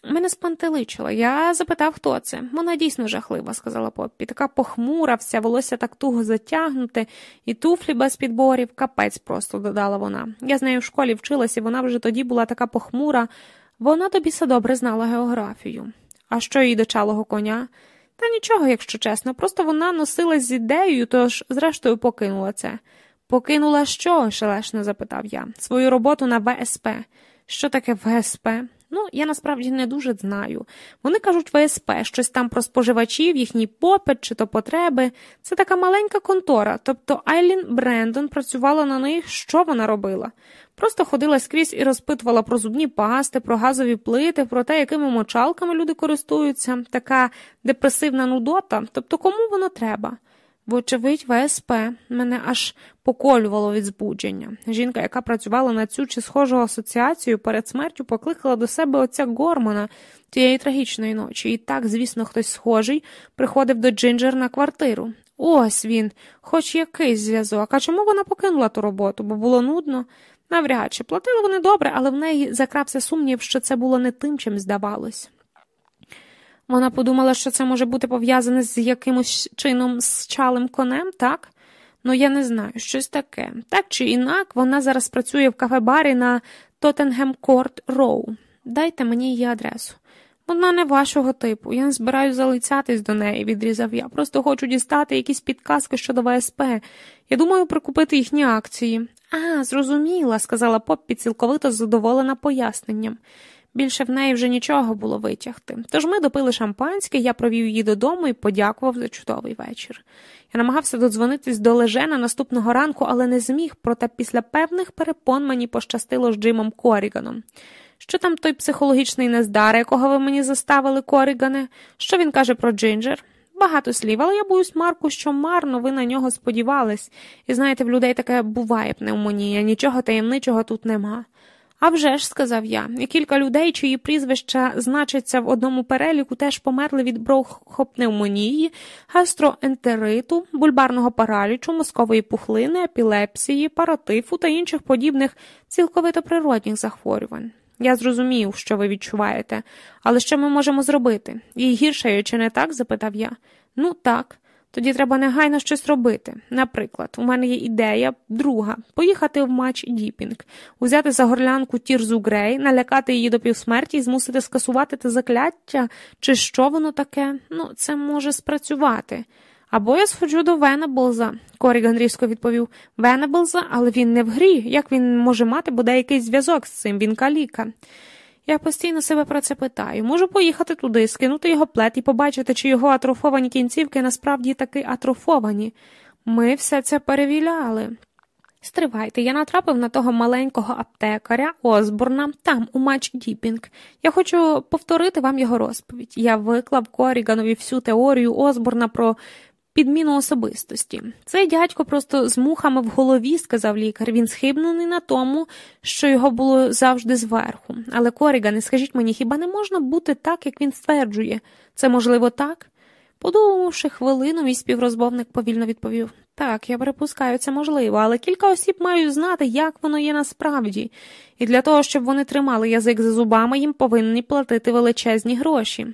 Мене спантеличила. Я запитав, хто це. Вона дійсно жахлива, сказала Поппі. Така похмура, вся волосся так туго затягнуте, і туфлі без підборів, капець просто додала вона. Я з нею в школі вчилася, і вона вже тоді була така похмура. Вона тобі все добре знала географію. А що їй до чалого коня? Та нічого, якщо чесно, просто вона носилась з ідеєю, тож, зрештою, покинула це. Покинула що? шелешно запитав я. Свою роботу на ВСП. Що таке ВСП? Ну, я насправді не дуже знаю. Вони кажуть ВСП, щось там про споживачів, їхній попит чи то потреби. Це така маленька контора, тобто Айлін Брендон працювала на них, що вона робила. Просто ходила скрізь і розпитувала про зубні пасти, про газові плити, про те, якими мочалками люди користуються, така депресивна нудота, тобто кому воно треба. Вочевидь, ВСП мене аж поколювало від збудження. Жінка, яка працювала на цю чи схожу асоціацію, перед смертю покликала до себе оця Гормона тієї трагічної ночі. І так, звісно, хтось схожий приходив до Джинджер на квартиру. Ось він, хоч якийсь зв'язок. А чому вона покинула ту роботу? Бо було нудно. Навряд чи платили вони добре, але в неї закрався сумнів, що це було не тим, чим здавалось. Вона подумала, що це може бути пов'язане з якимось чином з чалим конем, так? Ну, я не знаю, щось таке. Так чи інак, вона зараз працює в кафе-барі на Тоттенгем Корт Роу. Дайте мені її адресу. Вона не вашого типу. Я не збираюся залицятись до неї, відрізав я. Просто хочу дістати якісь підказки щодо ВСП. Я думаю прикупити їхні акції. А, зрозуміла, сказала Поппі, цілковито задоволена поясненням. Більше в неї вже нічого було витягти. Тож ми допили шампанське, я провів її додому і подякував за чудовий вечір. Я намагався додзвонитись до Лежена наступного ранку, але не зміг, проте після певних перепон мені пощастило з Джимом Коріганом. Що там той психологічний нездар, якого ви мені заставили, Корігане? Що він каже про Джинджер? Багато слів, але я боюсь, Марку, що марно ви на нього сподівались. І знаєте, в людей таке буває пневмонія, нічого таємничого тут нема. «А вже ж», – сказав я, і кілька людей, чиї прізвища значаться в одному переліку, теж померли від брохопневмонії, гастроентериту, бульбарного паралічу, мозкової пухлини, епілепсії, паратифу та інших подібних цілковито природних захворювань. Я зрозумів, що ви відчуваєте, але що ми можемо зробити? Їй гірше, чи не так? запитав я. Ну, так. Тоді треба негайно щось робити. Наприклад, у мене є ідея, друга поїхати в матч Діпінг, узяти за горлянку Тірзу Грей, налякати її до півсмерті і змусити скасувати те закляття, чи що воно таке? Ну, це може спрацювати. Або я сходжу до Венеблза, Коріган різко відповів Венеблза, але він не в грі. Як він може мати бодай якийсь зв'язок з цим? Він каліка. Я постійно себе про це питаю. Можу поїхати туди, скинути його плет і побачити, чи його атрофовані кінцівки насправді таки атрофовані. Ми все це перевіляли. Стривайте, я натрапив на того маленького аптекаря Осборна, там, у матч Діпінг. Я хочу повторити вам його розповідь. Я виклав Коріганові всю теорію Осборна про підміну особистості. Цей дядько просто з мухами в голові, сказав лікар. Він схибнений на тому, що його було завжди зверху. Але Корігане, скажіть мені, хіба не можна бути так, як він стверджує? Це можливо так? Подумавши хвилину, мій співрозмовник повільно відповів Так, я припускаю, це можливо, але кілька осіб мають знати, як воно є насправді, і для того, щоб вони тримали язик за зубами, їм повинні платити величезні гроші.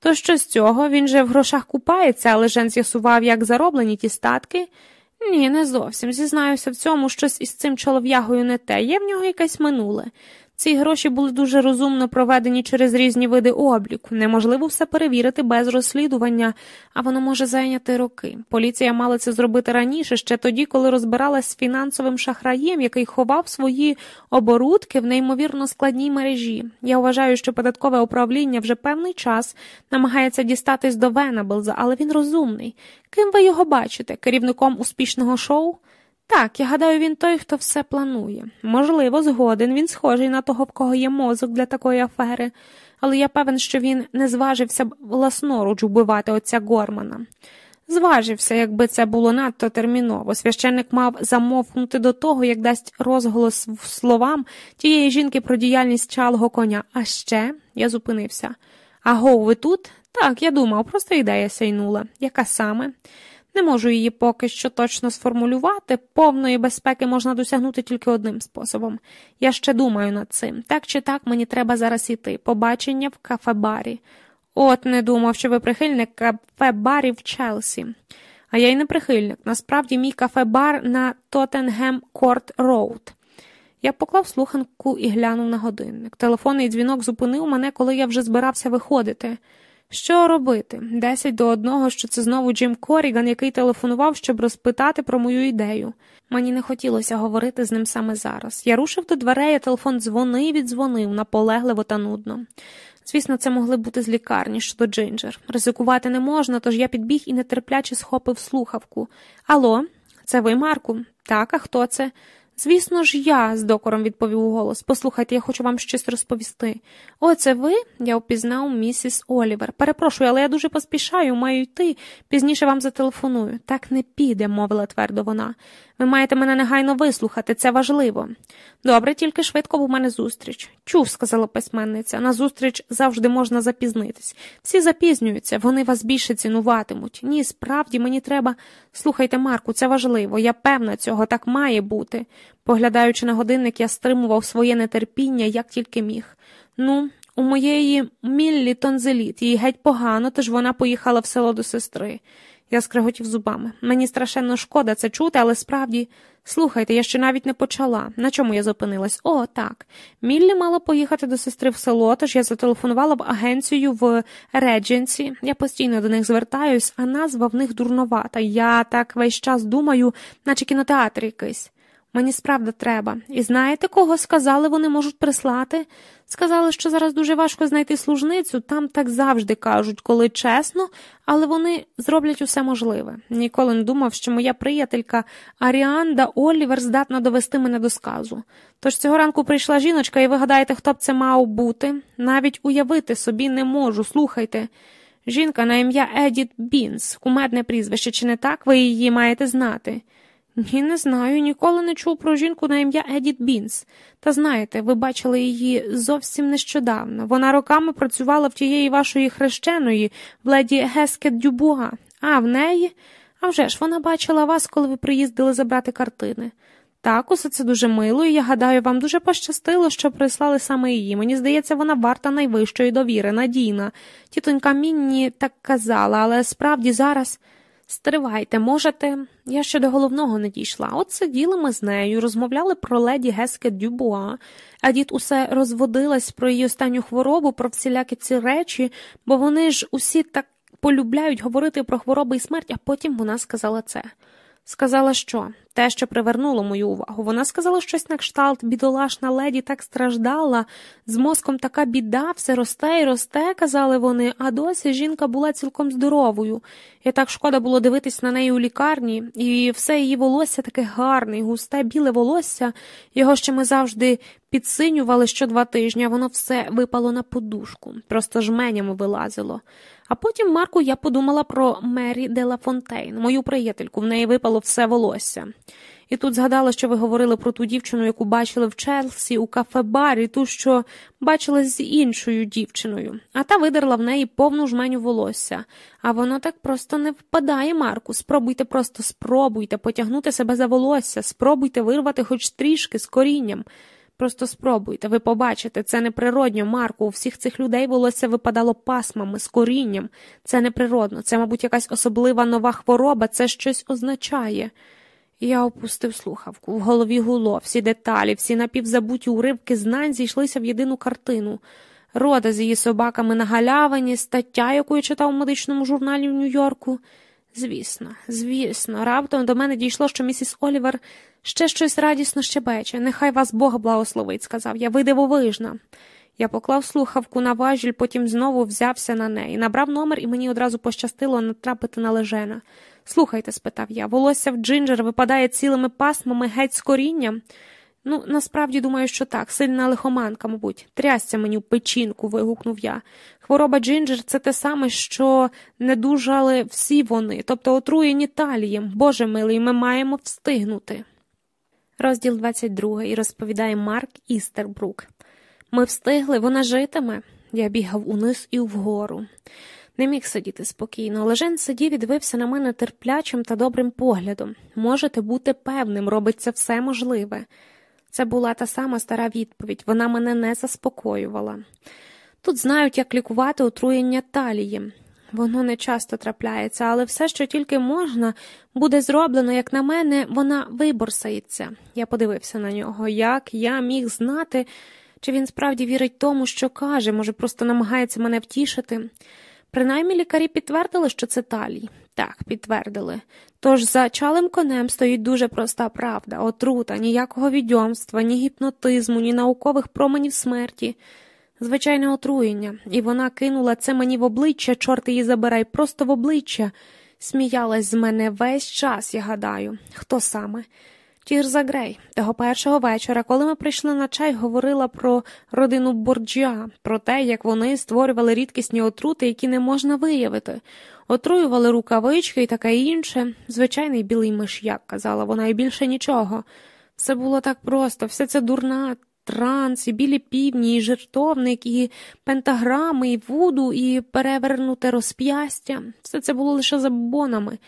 То що з цього він же в грошах купається, але Жен з'ясував, як зароблені ті статки. Ні, не зовсім. Зізнаюся в цьому, щось із цим чолов'ягою не те, є в нього якесь минуле. Ці гроші були дуже розумно проведені через різні види обліку. Неможливо все перевірити без розслідування, а воно може зайняти роки. Поліція мала це зробити раніше, ще тоді, коли розбиралась з фінансовим шахраєм, який ховав свої оборудки в неймовірно складній мережі. Я вважаю, що податкове управління вже певний час намагається дістатись до Венабелза, але він розумний. Ким ви його бачите? Керівником успішного шоу? Так, я гадаю, він той, хто все планує. Можливо, згоден, він схожий на того, в кого є мозок для такої афери, але я певен, що він не зважився б власноруч вбивати отця Гормана. Зважився, якби це було надто терміново. Священник мав замовкнути до того, як дасть розголос словам тієї жінки про діяльність чалого коня. А ще я зупинився. Агов, ви тут? Так, я думав, просто ідея сяйнула. Яка саме? Не можу її поки що точно сформулювати. Повної безпеки можна досягнути тільки одним способом. Я ще думаю над цим. Так чи так мені треба зараз іти. Побачення в кафе-барі. От не думав, що ви прихильник кафе-барів в Челсі. А я й не прихильник. Насправді, мій кафе-бар на Тоттенгем Корт Роуд. Я поклав слухавку і глянув на годинник. Телефонний дзвінок зупинив мене, коли я вже збирався виходити. Що робити? Десять до одного, що це знову Джим Коріган, який телефонував, щоб розпитати про мою ідею. Мені не хотілося говорити з ним саме зараз. Я рушив до дверей, а телефон дзвонив і віддзвонив наполегливо та нудно. Звісно, це могли бути з лікарні щодо Джинджер. Ризикувати не можна, тож я підбіг і нетерпляче схопив слухавку. Алло, це ви, Марку? Так, а хто це? Звісно ж, я, з докором відповів голос. Послухайте, я хочу вам щось розповісти. О, це ви? Я впізнав місіс Олівер. Перепрошую, але я дуже поспішаю, маю йти. Пізніше вам зателефоную. Так не піде, мовила твердо вона. Ви маєте мене негайно вислухати, це важливо. Добре, тільки швидко в мене зустріч. Чув, сказала письменниця. На зустріч завжди можна запізнитись. Всі запізнюються, вони вас більше цінуватимуть. Ні, справді мені треба. Слухайте, Марку, це важливо. Я певна цього так має бути. Поглядаючи на годинник, я стримував своє нетерпіння, як тільки міг. Ну, у моєї Міллі тонзеліт, їй геть погано, тож вона поїхала в село до сестри. Я скреготів зубами. Мені страшенно шкода це чути, але справді. Слухайте, я ще навіть не почала. На чому я зупинилась? О, так. Міллі мала поїхати до сестри в село, тож я зателефонувала в агенцію в Редженсі. Я постійно до них звертаюсь, а назва в них дурновата. Я так весь час думаю, наче кінотеатр якийсь. Мені справді треба. І знаєте, кого сказали, вони можуть прислати? Сказали, що зараз дуже важко знайти служницю, там так завжди кажуть, коли чесно, але вони зроблять усе можливе. Ніколи не думав, що моя приятелька Аріанда Олівер здатна довести мене до сказу. Тож цього ранку прийшла жіночка, і ви гадаєте, хто б це мав бути? Навіть уявити собі не можу, слухайте. Жінка на ім'я Едіт Бінс, кумедне прізвище, чи не так? Ви її маєте знати. Ні, не знаю, ніколи не чув про жінку на ім'я Едіт Бінс. Та знаєте, ви бачили її зовсім нещодавно. Вона роками працювала в тієї вашої хрещеної, в леді Гескет Дюбуа, а в неї. А вже ж вона бачила вас, коли ви приїздили забрати картини. Так, усе це дуже мило, і я гадаю, вам дуже пощастило, що прислали саме її. Мені здається, вона варта найвищої довіри, надійна. Тітонька Мінні так казала, але справді зараз. Стривайте, можете. Я ще до головного не дійшла. От сиділи ми з нею, розмовляли про леді Геске Дюбуа, а дід усе розводилась про її останню хворобу, про всілякі ці речі, бо вони ж усі так полюбляють говорити про хвороби і смерть, а потім вона сказала це. Сказала, що те, що привернуло мою увагу. Вона сказала щось на кшталт, бідолашна леді так страждала, з мозком така біда, все росте і росте, казали вони, а досі жінка була цілком здоровою. І так шкода було дивитись на неї у лікарні, і все її волосся таке гарне, густе, біле волосся, його ще ми завжди підсинювали що два тижні, а воно все випало на подушку, просто жменями вилазило. А потім, Марку, я подумала про Мері Делафонтейн, мою приятельку, в неї випало все волосся. І тут згадала, що ви говорили про ту дівчину, яку бачили в Челсі у кафе-барі, ту, що бачила з іншою дівчиною, а та видерла в неї повну жменю волосся. А воно так просто не впадає, Марку. Спробуйте, просто спробуйте потягнути себе за волосся, спробуйте вирвати хоч трішки з корінням. Просто спробуйте, ви побачите, це неприродньо, Марку. У всіх цих людей волосся випадало пасмами, з корінням. Це неприродно, це, мабуть, якась особлива нова хвороба, це щось означає. Я опустив слухавку, в голові гуло, всі деталі, всі напівзабуті уривки знань зійшлися в єдину картину. Рода з її собаками на галявині, стаття, яку я читав у медичному журналі в Нью-Йорку. Звісно, звісно, раптом до мене дійшло, що місіс Олівер ще щось радісно щебече. Нехай вас Бог благословить, сказав я, ви дивовижна. Я поклав слухавку на важіль, потім знову взявся на неї, набрав номер, і мені одразу пощастило натрапити на лежена. Слухайте, спитав я, волосся в Джинджер випадає цілими пасмами геть з корінням. Ну, насправді думаю, що так, сильна лихоманка, мабуть, трясся мені в печінку, вигукнув я. Хвороба Джинджер це те саме, що не дужали всі вони, тобто отруєні талієм. Боже милий, ми маємо встигнути. Розділ 22 розповідає Марк Істербрук. Ми встигли, вона житиме. Я бігав униз і вгору. Не міг сидіти спокійно. Лежен сидів і дивився на мене терплячим та добрим поглядом. Можете бути певним, робиться все можливе. Це була та сама стара відповідь, вона мене не заспокоювала. Тут знають, як лікувати отруєння талії. Воно не часто трапляється, але все, що тільки можна, буде зроблено, як на мене, вона виборсається. Я подивився на нього, як я міг знати, чи він справді вірить тому, що каже, може, просто намагається мене втішити. Принаймні лікарі підтвердили, що це талій. Так, підтвердили. Тож за чалим конем стоїть дуже проста правда, отрута, ніякого відьомства, ні гіпнотизму, ні наукових променів смерті. Звичайне отруєння, і вона кинула це мені в обличчя, чорт її забирай, просто в обличчя. Сміялась з мене весь час, я гадаю. Хто саме? Тірза Грей. Того першого вечора, коли ми прийшли на чай, говорила про родину Борджіа, про те, як вони створювали рідкісні отрути, які не можна виявити, отруювали рукавички і таке інше. Звичайний білий миш'як, казала вона, і більше нічого. Все було так просто, все це дурна. Транс, і білі півні, і жертовник, і пентаграми, і вуду, і перевернуте розп'ястя. Все це було лише забобонами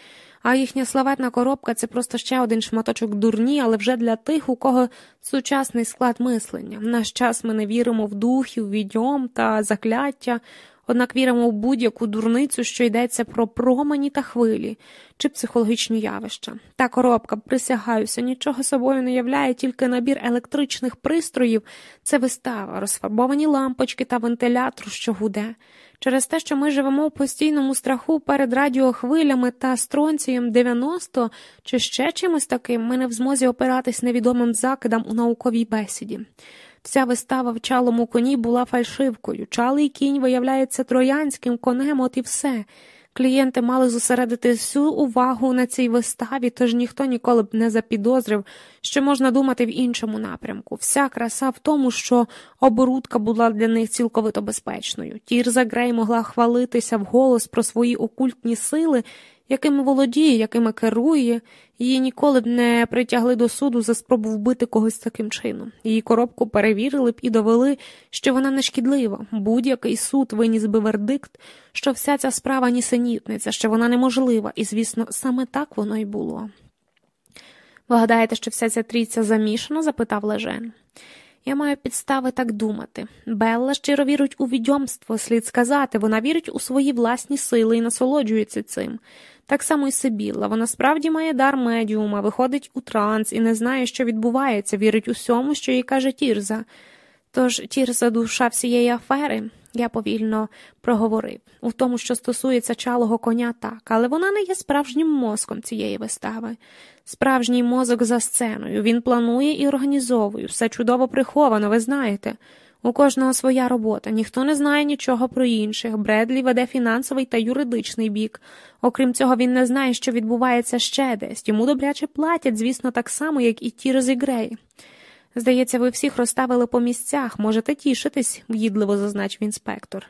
а їхня славетна коробка це просто ще один шматочок дурні, але вже для тих, у кого сучасний склад мислення. В наш час ми не віримо в духів, відьом та закляття, однак віримо в будь-яку дурницю, що йдеться про промені та хвилі чи психологічні явища. Та коробка, присягаюся, нічого собою не являє тільки набір електричних пристроїв, це вистава, розфарбовані лампочки та вентилятор, що гуде. Через те, що ми живемо в постійному страху перед радіохвилями та стронцієм 90 чи ще чимось таким, ми не в змозі опиратись невідомим закидам у науковій бесіді. Вся вистава в чалому коні була фальшивкою. Чалий кінь виявляється троянським конем, от і все. Клієнти мали зосередити всю увагу на цій виставі, тож ніхто ніколи б не запідозрив, що можна думати в іншому напрямку. Вся краса в тому, що оборудка була для них цілковито безпечною. Тірза Грей могла хвалитися вголос про свої окультні сили якими володіє, якими керує, її ніколи б не притягли до суду за спробу вбити когось таким чином. Її коробку перевірили б і довели, що вона не шкідлива. Будь-який суд виніс би вердикт, що вся ця справа нісенітниця, що вона неможлива, і, звісно, саме так воно й було. Ви гадаєте, що вся ця трійця замішана? запитав Лежен. Я маю підстави так думати. Белла щиро вірить у відьомство, слід сказати, вона вірить у свої власні сили і насолоджується цим. Так само й Сибілла. Вона справді має дар медіума, виходить у транс і не знає, що відбувається, вірить усьому, що їй каже Тірза. Тож Тірза душа всієї афери, я повільно проговорив, у тому, що стосується чалого коня, так, але вона не є справжнім мозком цієї вистави. Справжній мозок за сценою. Він планує і організовує, все чудово приховано, ви знаєте. У кожного своя робота, ніхто не знає нічого про інших. Бредлі веде фінансовий та юридичний бік. Окрім цього, він не знає, що відбувається ще десь. Йому добряче платять, звісно, так само, як і ті розігреї. Здається, ви всіх розставили по місцях, можете тішитись, в'їдливо зазначив інспектор.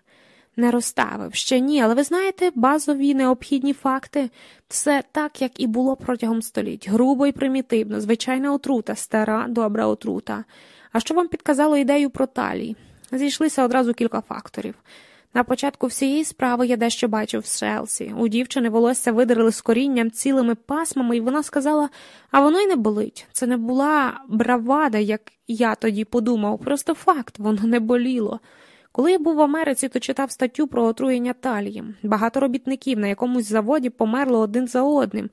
Не розставив. Ще ні, але ви знаєте, базові необхідні факти все так, як і було протягом століть. Грубо і примітивно, звичайна отрута, стара, добра отрута. А що вам підказало ідею про талій? Зійшлися одразу кілька факторів. На початку всієї справи я дещо бачив в Шелсі. У дівчини волосся видерли з корінням цілими пасмами, і вона сказала, а воно й не болить. Це не була бравада, як я тоді подумав, просто факт, воно не боліло. Коли я був в Америці, то читав статтю про отруєння талієм. Багато робітників на якомусь заводі померло один за одним.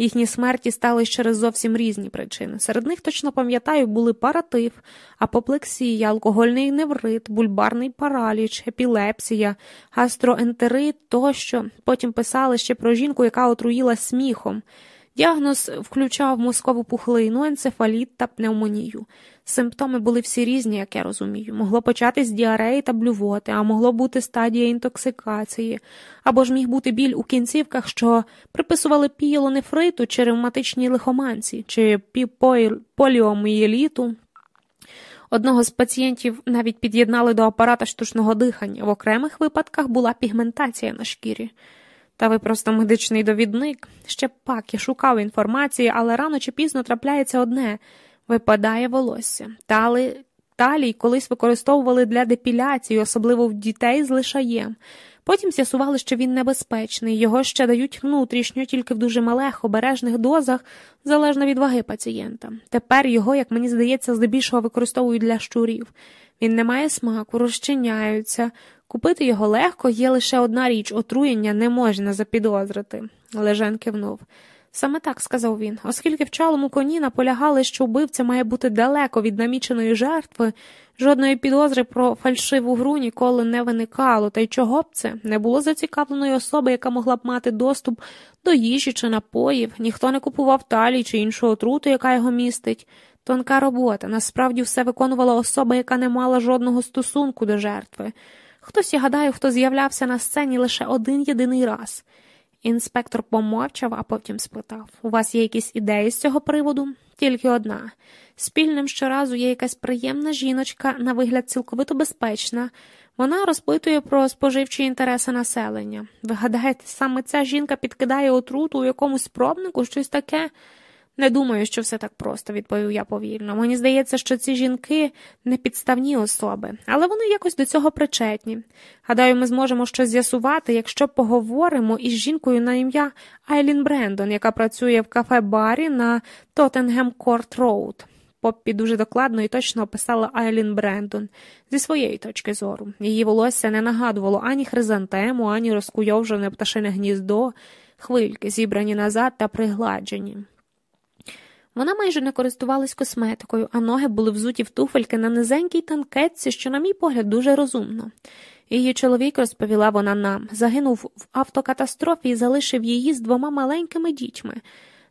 Їхні смерті стали через зовсім різні причини. Серед них, точно пам'ятаю, були паратив, апоплексія, алкогольний неврит, бульбарний параліч, епілепсія, гастроентерит тощо. Потім писали ще про жінку, яка отруїла сміхом. Діагноз включав мозкову пухлину, енцефаліт та пневмонію. Симптоми були всі різні, як я розумію. Могло початись діареї та блювоти, а могло бути стадія інтоксикації, або ж міг бути біль у кінцівках, що приписували пієлонефриту чи ревматичній лихоманці, чи поліомієліту. Одного з пацієнтів навіть під'єднали до апарата штучного дихання. В окремих випадках була пігментація на шкірі. Та ви просто медичний довідник. Ще пак я шукав інформації, але рано чи пізно трапляється одне випадає волосся. Тали, талій колись використовували для депіляції, особливо в дітей з лишаєм. Потім з'ясували, що він небезпечний, його ще дають внутрішньо, тільки в дуже малих, обережних дозах, залежно від ваги пацієнта. Тепер його, як мені здається, здебільшого використовують для щурів. Він не має смаку, розчиняються. Купити його легко, є лише одна річ отруєння не можна запідозрити. Лежен кивнув. Саме так сказав він, оскільки в чалому коні наполягали, що вбивця має бути далеко від наміченої жертви, жодної підозри про фальшиву гру ніколи не виникало, та й чого б це не було зацікавленої особи, яка могла б мати доступ до їжі чи напоїв, ніхто не купував талій чи іншу отруту, яка його містить. Тонка робота. Насправді все виконувала особа, яка не мала жодного стосунку до жертви. Хтось, я гадаю, хто з'являвся на сцені лише один єдиний раз. Інспектор помовчав, а потім спитав У вас є якісь ідеї з цього приводу? Тільки одна. Спільним щоразу є якась приємна жіночка, на вигляд цілковито безпечна. Вона розпитує про споживчі інтереси населення. Ви гадаєте, саме ця жінка підкидає отруту у якомусь пробнику, щось таке? Не думаю, що все так просто, відповів я повільно. Мені здається, що ці жінки не підставні особи, але вони якось до цього причетні. Гадаю, ми зможемо щось з'ясувати, якщо поговоримо із жінкою на ім'я Айлін Брендон, яка працює в кафе-барі на Тоттенгем Корт Роуд. Поппі дуже докладно і точно описала Айлін Брендон зі своєї точки зору. Її волосся не нагадувало ані хризантему, ані розкуйовжене пташине гніздо, хвильки, зібрані назад та пригладжені. Вона майже не користувалась косметикою, а ноги були взуті в туфельки на низенькій танкетці, що, на мій погляд, дуже розумно. Її чоловік, розповіла вона нам, загинув в автокатастрофі і залишив її з двома маленькими дітьми.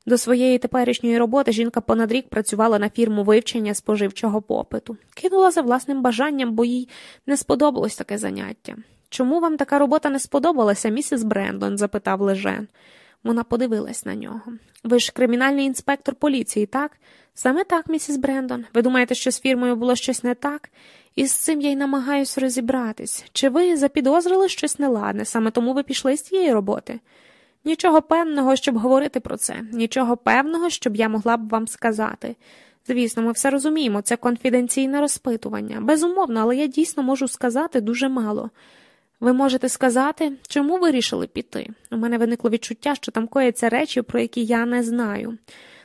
До своєї теперішньої роботи жінка понад рік працювала на фірму вивчення споживчого попиту. Кинула за власним бажанням, бо їй не сподобалось таке заняття. Чому вам така робота не сподобалася, місіс Брендон? запитав Лежен. Вона подивилась на нього. Ви ж кримінальний інспектор поліції, так? Саме так, місіс Брендон. Ви думаєте, що з фірмою було щось не так? І з цим я й намагаюсь розібратись. Чи ви запідозрили щось неладне, саме тому ви пішли з цієї роботи? Нічого певного, щоб говорити про це, нічого певного, щоб я могла б вам сказати. Звісно, ми все розуміємо, це конфіденційне розпитування. Безумовно, але я дійсно можу сказати дуже мало. Ви можете сказати, чому вирішили піти? У мене виникло відчуття, що там кояться речі, про які я не знаю.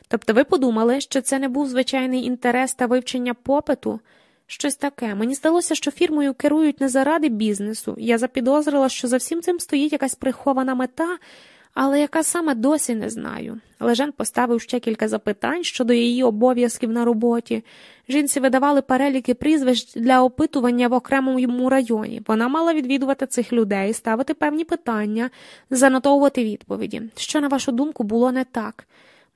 Тобто ви подумали, що це не був звичайний інтерес та вивчення попиту? Щось таке. Мені здалося, що фірмою керують не заради бізнесу. Я запідозрила, що за всім цим стоїть якась прихована мета, але яка саме досі не знаю. Лежен поставив ще кілька запитань щодо її обов'язків на роботі. Жінці видавали переліки прізвищ для опитування в окремому районі. Вона мала відвідувати цих людей, ставити певні питання, занотовувати відповіді. Що, на вашу думку, було не так?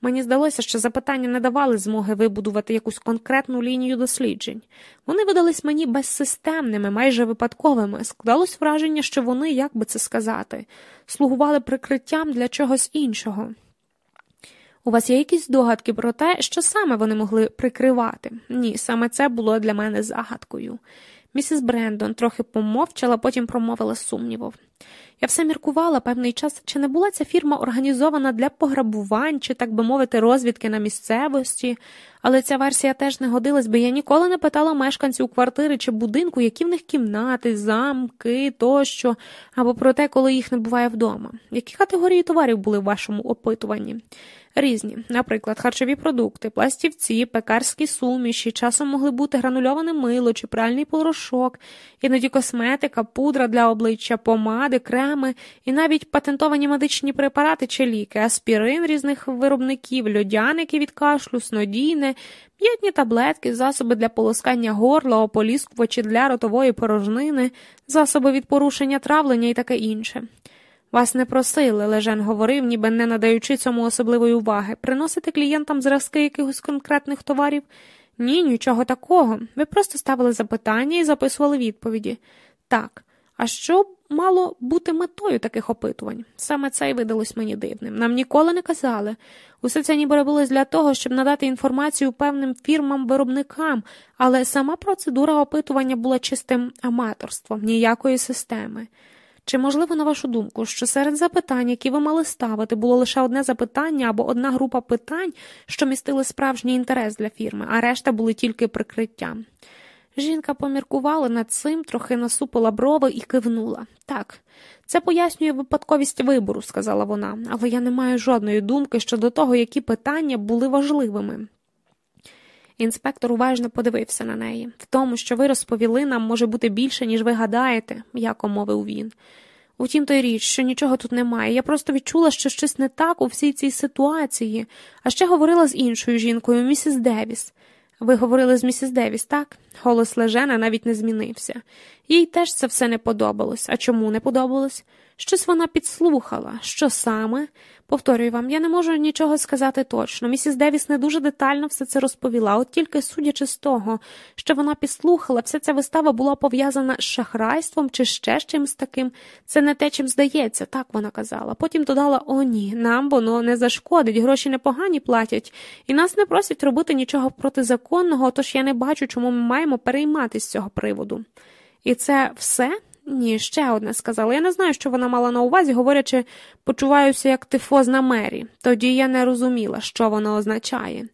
Мені здалося, що запитання не давали змоги вибудувати якусь конкретну лінію досліджень. Вони видались мені безсистемними, майже випадковими. Складалось враження, що вони, як би це сказати, слугували прикриттям для чогось іншого. У вас є якісь догадки про те, що саме вони могли прикривати? Ні, саме це було для мене загадкою. Місіс Брендон трохи помовчала, потім промовила сумнівом. Я все міркувала певний час, чи не була ця фірма організована для пограбувань, чи, так би мовити, розвідки на місцевості, але ця версія теж не годилась, бо я ніколи не питала мешканців квартири чи будинку, які в них кімнати, замки тощо, або про те, коли їх не буває вдома. Які категорії товарів були в вашому опитуванні? Різні, наприклад, харчові продукти, пластівці, пекарські суміші, часом могли бути гранульоване мило чи пральний порошок, іноді косметика, пудра для обличчя, помади, креми і навіть патентовані медичні препарати чи ліки, аспірин різних виробників, льодяники від кашлю, снодійне, м'ятні таблетки, засоби для полоскання горла, ополіскувачі для ротової порожнини, засоби від порушення травлення і таке інше. Вас не просили, Лежен говорив, ніби не надаючи цьому особливої уваги, приносити клієнтам зразки якихось конкретних товарів? Ні, нічого такого. Ви просто ставили запитання і записували відповіді. Так. А що мало бути метою таких опитувань? Саме це й видалось мені дивним. Нам ніколи не казали. Усе це ніби робилось для того, щоб надати інформацію певним фірмам-виробникам, але сама процедура опитування була чистим аматорством, ніякої системи. Чи можливо, на вашу думку, що серед запитань, які ви мали ставити, було лише одне запитання або одна група питань, що містили справжній інтерес для фірми, а решта були тільки прикриттям? Жінка поміркувала над цим, трохи насупила брови і кивнула. Так, це пояснює випадковість вибору, сказала вона, але я не маю жодної думки щодо того, які питання були важливими. Інспектор уважно подивився на неї. В тому, що ви розповіли, нам може бути більше, ніж ви гадаєте, м'яко мовив він. Утім, той річ, що нічого тут немає. Я просто відчула, що щось не так у всій цій ситуації, а ще говорила з іншою жінкою, місіс Девіс. Ви говорили з місіс Девіс, так? Голос Лежена навіть не змінився. Їй теж це все не подобалось. А чому не подобалось? Щось вона підслухала. Що саме? Повторюю вам, я не можу нічого сказати точно. Місіс Девіс не дуже детально все це розповіла, от тільки судячи з того, що вона підслухала, вся ця вистава була пов'язана з шахрайством чи ще з чимось таким. Це не те, чим здається, так вона казала. Потім додала о, ні, нам воно не зашкодить, гроші непогані платять, і нас не просять робити нічого протизаконного, тож я не бачу, чому ми маємо перейматися з цього приводу. І це все? Ні, ще одне сказала. Я не знаю, що вона мала на увазі, говорячи, почуваюся як тифозна мері. Тоді я не розуміла, що воно означає.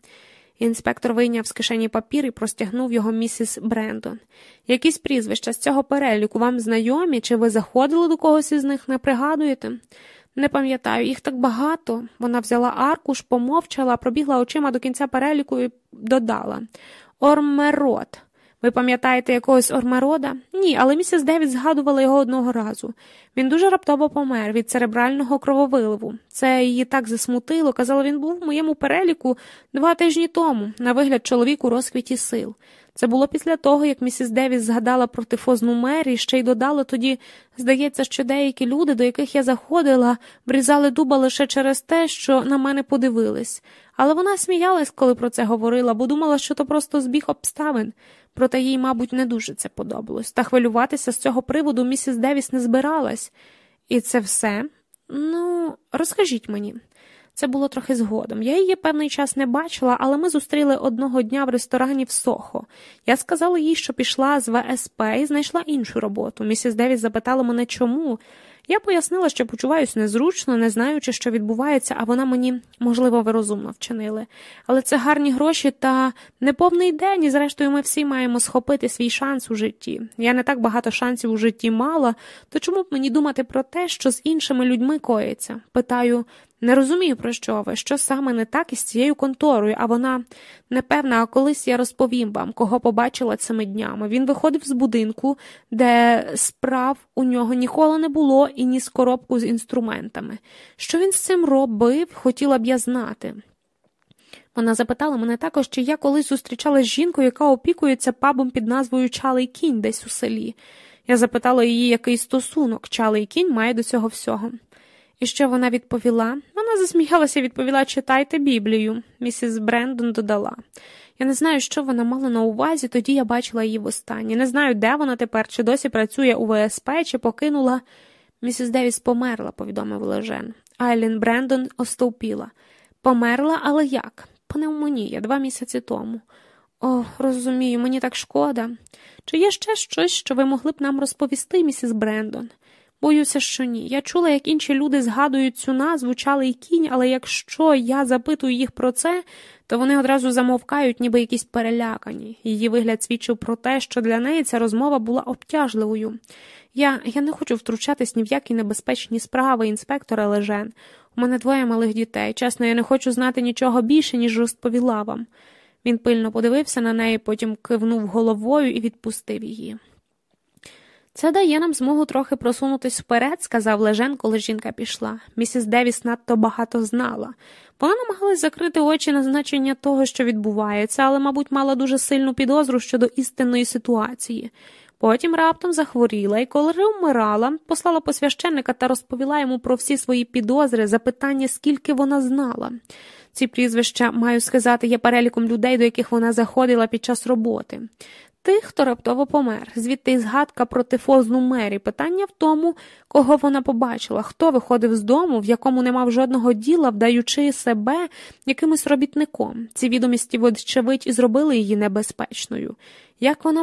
Інспектор вийняв з кишені папір і простягнув його місіс Брендон. Якісь прізвища з цього переліку вам знайомі, чи ви заходили до когось із них, не пригадуєте? Не пам'ятаю, їх так багато. Вона взяла аркуш, помовчала, пробігла очима до кінця переліку і додала Ормерот. Ви пам'ятаєте якогось Ормерода? Ні, але місіс Девід згадувала його одного разу. Він дуже раптово помер від церебрального крововиливу. Це її так засмутило. Казала, він був в моєму переліку два тижні тому, на вигляд чоловік у розквіті сил. Це було після того, як місіс Девіс згадала про тифозну мері, ще й додала тоді, здається, що деякі люди, до яких я заходила, врізали дуба лише через те, що на мене подивились. Але вона сміялась, коли про це говорила, бо думала, що то просто збіг обставин проте їй, мабуть, не дуже це подобалось, та хвилюватися з цього приводу місіс Девіс не збиралась. І це все? Ну, розкажіть мені. Це було трохи згодом. Я її певний час не бачила, але ми зустріли одного дня в ресторані в Сохо. Я сказала їй, що пішла з ВСП і знайшла іншу роботу. Місіс Девіс запитала мене, чому. Я пояснила, що почуваюся незручно, не знаючи, що відбувається, а вона мені, можливо, ви розумно вчинили. Але це гарні гроші та неповний день, і зрештою ми всі маємо схопити свій шанс у житті. Я не так багато шансів у житті мала, то чому б мені думати про те, що з іншими людьми коїться? Питаю, не розумію, про що ви, що саме не так із цією конторою, а вона непевна, а колись я розповім вам, кого побачила цими днями. Він виходив з будинку, де справ у нього ніколи не було і ні з коробку з інструментами. Що він з цим робив, хотіла б я знати. Вона запитала мене також, чи я колись зустрічалася з жінкою, яка опікується пабом під назвою Чалий кінь десь у селі. Я запитала її, який стосунок Чалий кінь має до цього всього. І що вона відповіла? Вона засміялася відповіла читайте Біблію. Місіс Брендон додала. Я не знаю, що вона мала на увазі, тоді я бачила її востаннє. Не знаю, де вона тепер, чи досі працює у ВСП, чи покинула. Місіс Девіс померла, повідомив Лежен. Айлін Брендон остовпіла. Померла, але як? Пневмонія, два місяці тому. О, розумію, мені так шкода. Чи є ще щось, що ви могли б нам розповісти, місіс Брендон? Боюся, що ні. Я чула, як інші люди згадують цю назву чалий кінь, але якщо я запитую їх про це, то вони одразу замовкають, ніби якісь перелякані. Її вигляд свідчив про те, що для неї ця розмова була обтяжливою. Я я не хочу втручатись ні в які небезпечні справи, інспектора Лежен. У мене двоє малих дітей. Чесно, я не хочу знати нічого більше, ніж розповіла вам. Він пильно подивився на неї, потім кивнув головою і відпустив її. Це дає нам змогу трохи просунутись вперед, сказав Лежен, коли жінка пішла. Місіс Девіс надто багато знала. Вона намагалась закрити очі на значення того, що відбувається, але, мабуть, мала дуже сильну підозру щодо істинної ситуації. Потім раптом захворіла і, коли вмирала, послала посвященника та розповіла йому про всі свої підозри, запитання, скільки вона знала. Ці прізвища, маю сказати, є переліком людей, до яких вона заходила під час роботи. Тих, хто раптово помер, звідти згадка про тифозну мері. Питання в тому, кого вона побачила, хто виходив з дому, в якому не мав жодного діла, вдаючи себе якимось робітником. Ці відомості, вочевидь, і зробили її небезпечною. Як вона